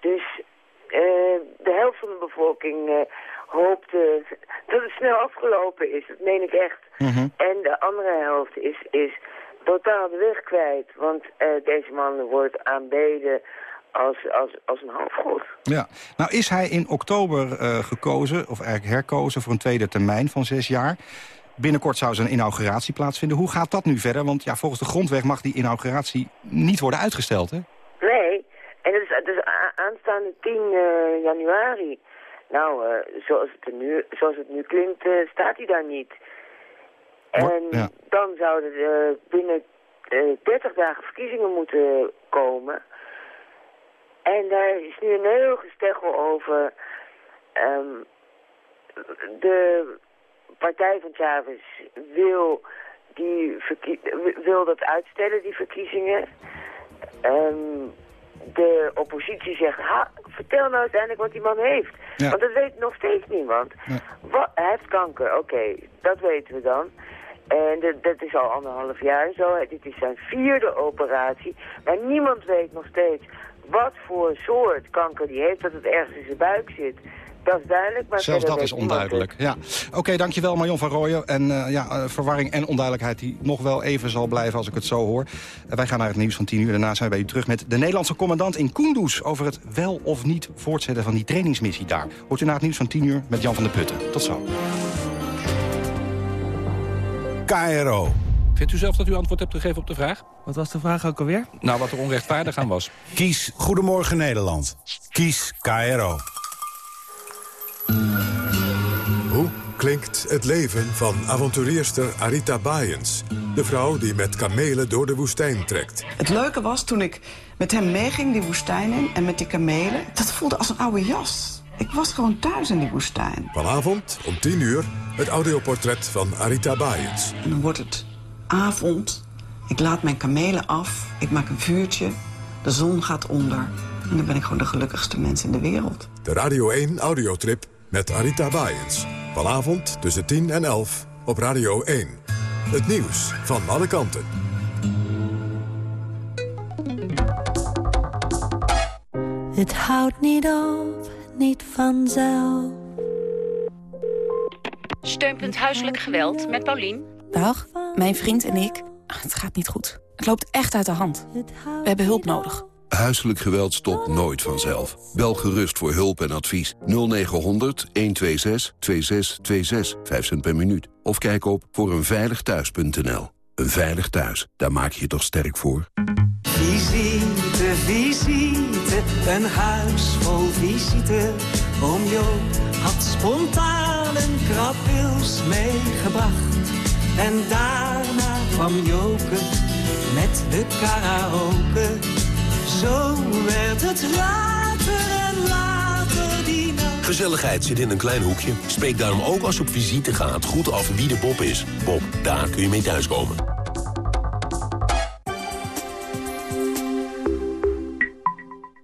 [SPEAKER 31] Dus uh, de helft van de bevolking uh, hoopt dat het snel afgelopen is. Dat meen ik echt. Mm -hmm. En de andere helft is, is totaal de weg kwijt. Want deze man wordt aanbeden als, als, als een halfgod.
[SPEAKER 22] Ja, nou is hij in oktober gekozen, of eigenlijk herkozen voor een tweede termijn van zes jaar. Binnenkort zou zijn inauguratie plaatsvinden. Hoe gaat dat nu verder? Want ja, volgens de grondweg mag die inauguratie niet worden uitgesteld, hè?
[SPEAKER 31] Nee, en het is, het is aanstaande 10 uh, januari. Nou, uh, zoals, het nu, zoals het nu klinkt, uh, staat hij daar niet. En ja. dan zouden er binnen 30 dagen verkiezingen moeten komen. En daar is nu een heel gesteggel over... Um, de partij van Chavez wil, die wil dat uitstellen, die verkiezingen. Um, de oppositie zegt, ha, vertel nou uiteindelijk wat die man heeft. Ja. Want dat weet nog steeds niemand. Ja. Wat, hij heeft kanker, oké, okay, dat weten we dan. En de, dat is al anderhalf jaar zo. Dit is zijn vierde operatie. Maar niemand weet nog steeds wat voor soort kanker die heeft, dat het ergens in zijn buik zit. Dat is duidelijk. Maar
[SPEAKER 22] Zelfs dat is onduidelijk. Ja. Oké, okay, dankjewel Marion van Rooyen. En uh, ja, uh, verwarring en onduidelijkheid die nog wel even zal blijven als ik het zo hoor. Uh, wij gaan naar het nieuws van 10 uur. Daarna zijn wij bij u terug met de Nederlandse commandant in Kunduz... over het wel of niet voortzetten van die trainingsmissie daar. Hoort u na het nieuws van 10 uur met Jan van der Putten. Tot zo.
[SPEAKER 30] KRO.
[SPEAKER 7] Vindt u zelf dat u antwoord hebt gegeven op de vraag?
[SPEAKER 26] Wat was de vraag ook alweer?
[SPEAKER 7] Nou, wat er onrechtvaardig aan was.
[SPEAKER 30] Kies Goedemorgen Nederland. Kies KRO. Hoe klinkt het leven van avonturierster Arita Bayens? De vrouw die met kamelen door de woestijn trekt.
[SPEAKER 32] Het leuke was toen ik met hem meeging die woestijn in en met die kamelen... dat voelde als een oude jas. Ik was gewoon thuis in die woestijn.
[SPEAKER 30] Vanavond om 10 uur het audioportret van Arita Bayens.
[SPEAKER 32] En dan wordt het avond. Ik laat mijn kamelen af. Ik maak een vuurtje. De zon gaat onder. En dan ben ik gewoon de gelukkigste mens in de wereld.
[SPEAKER 30] De Radio 1 audiotrip met Arita Bayens. Vanavond tussen 10 en 11 op Radio 1. Het nieuws van alle kanten.
[SPEAKER 19] Het houdt niet op, niet vanzelf.
[SPEAKER 6] Steunpunt Huiselijk Geweld met Paulien.
[SPEAKER 33] Dag, mijn vriend en ik. Ach, het gaat niet goed.
[SPEAKER 34] Het loopt echt uit de hand. We hebben hulp nodig.
[SPEAKER 8] Huiselijk geweld stopt nooit vanzelf. Bel gerust voor hulp en advies 0900 126 2626, 5 cent per minuut. Of kijk op voor eenveiligthuis.nl. Een veilig thuis, daar maak je je toch sterk voor?
[SPEAKER 35] Visite, visite, een huis vol visite. Oom Jo had spontaan een krabwils meegebracht. En daarna kwam Joke met de karaoke. Zo werd het later en later die nacht.
[SPEAKER 36] Gezelligheid zit in een klein hoekje. Spreek daarom ook als je op visite gaat goed af wie de Bob is. Bob, daar kun je mee thuiskomen.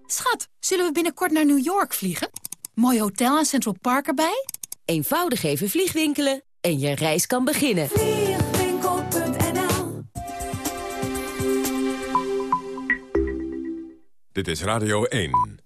[SPEAKER 37] Schat, zullen we binnenkort naar New York vliegen? Mooi hotel en Central Park erbij?
[SPEAKER 19] Eenvoudig even vliegwinkelen en je reis kan beginnen.
[SPEAKER 30] Dit is Radio 1.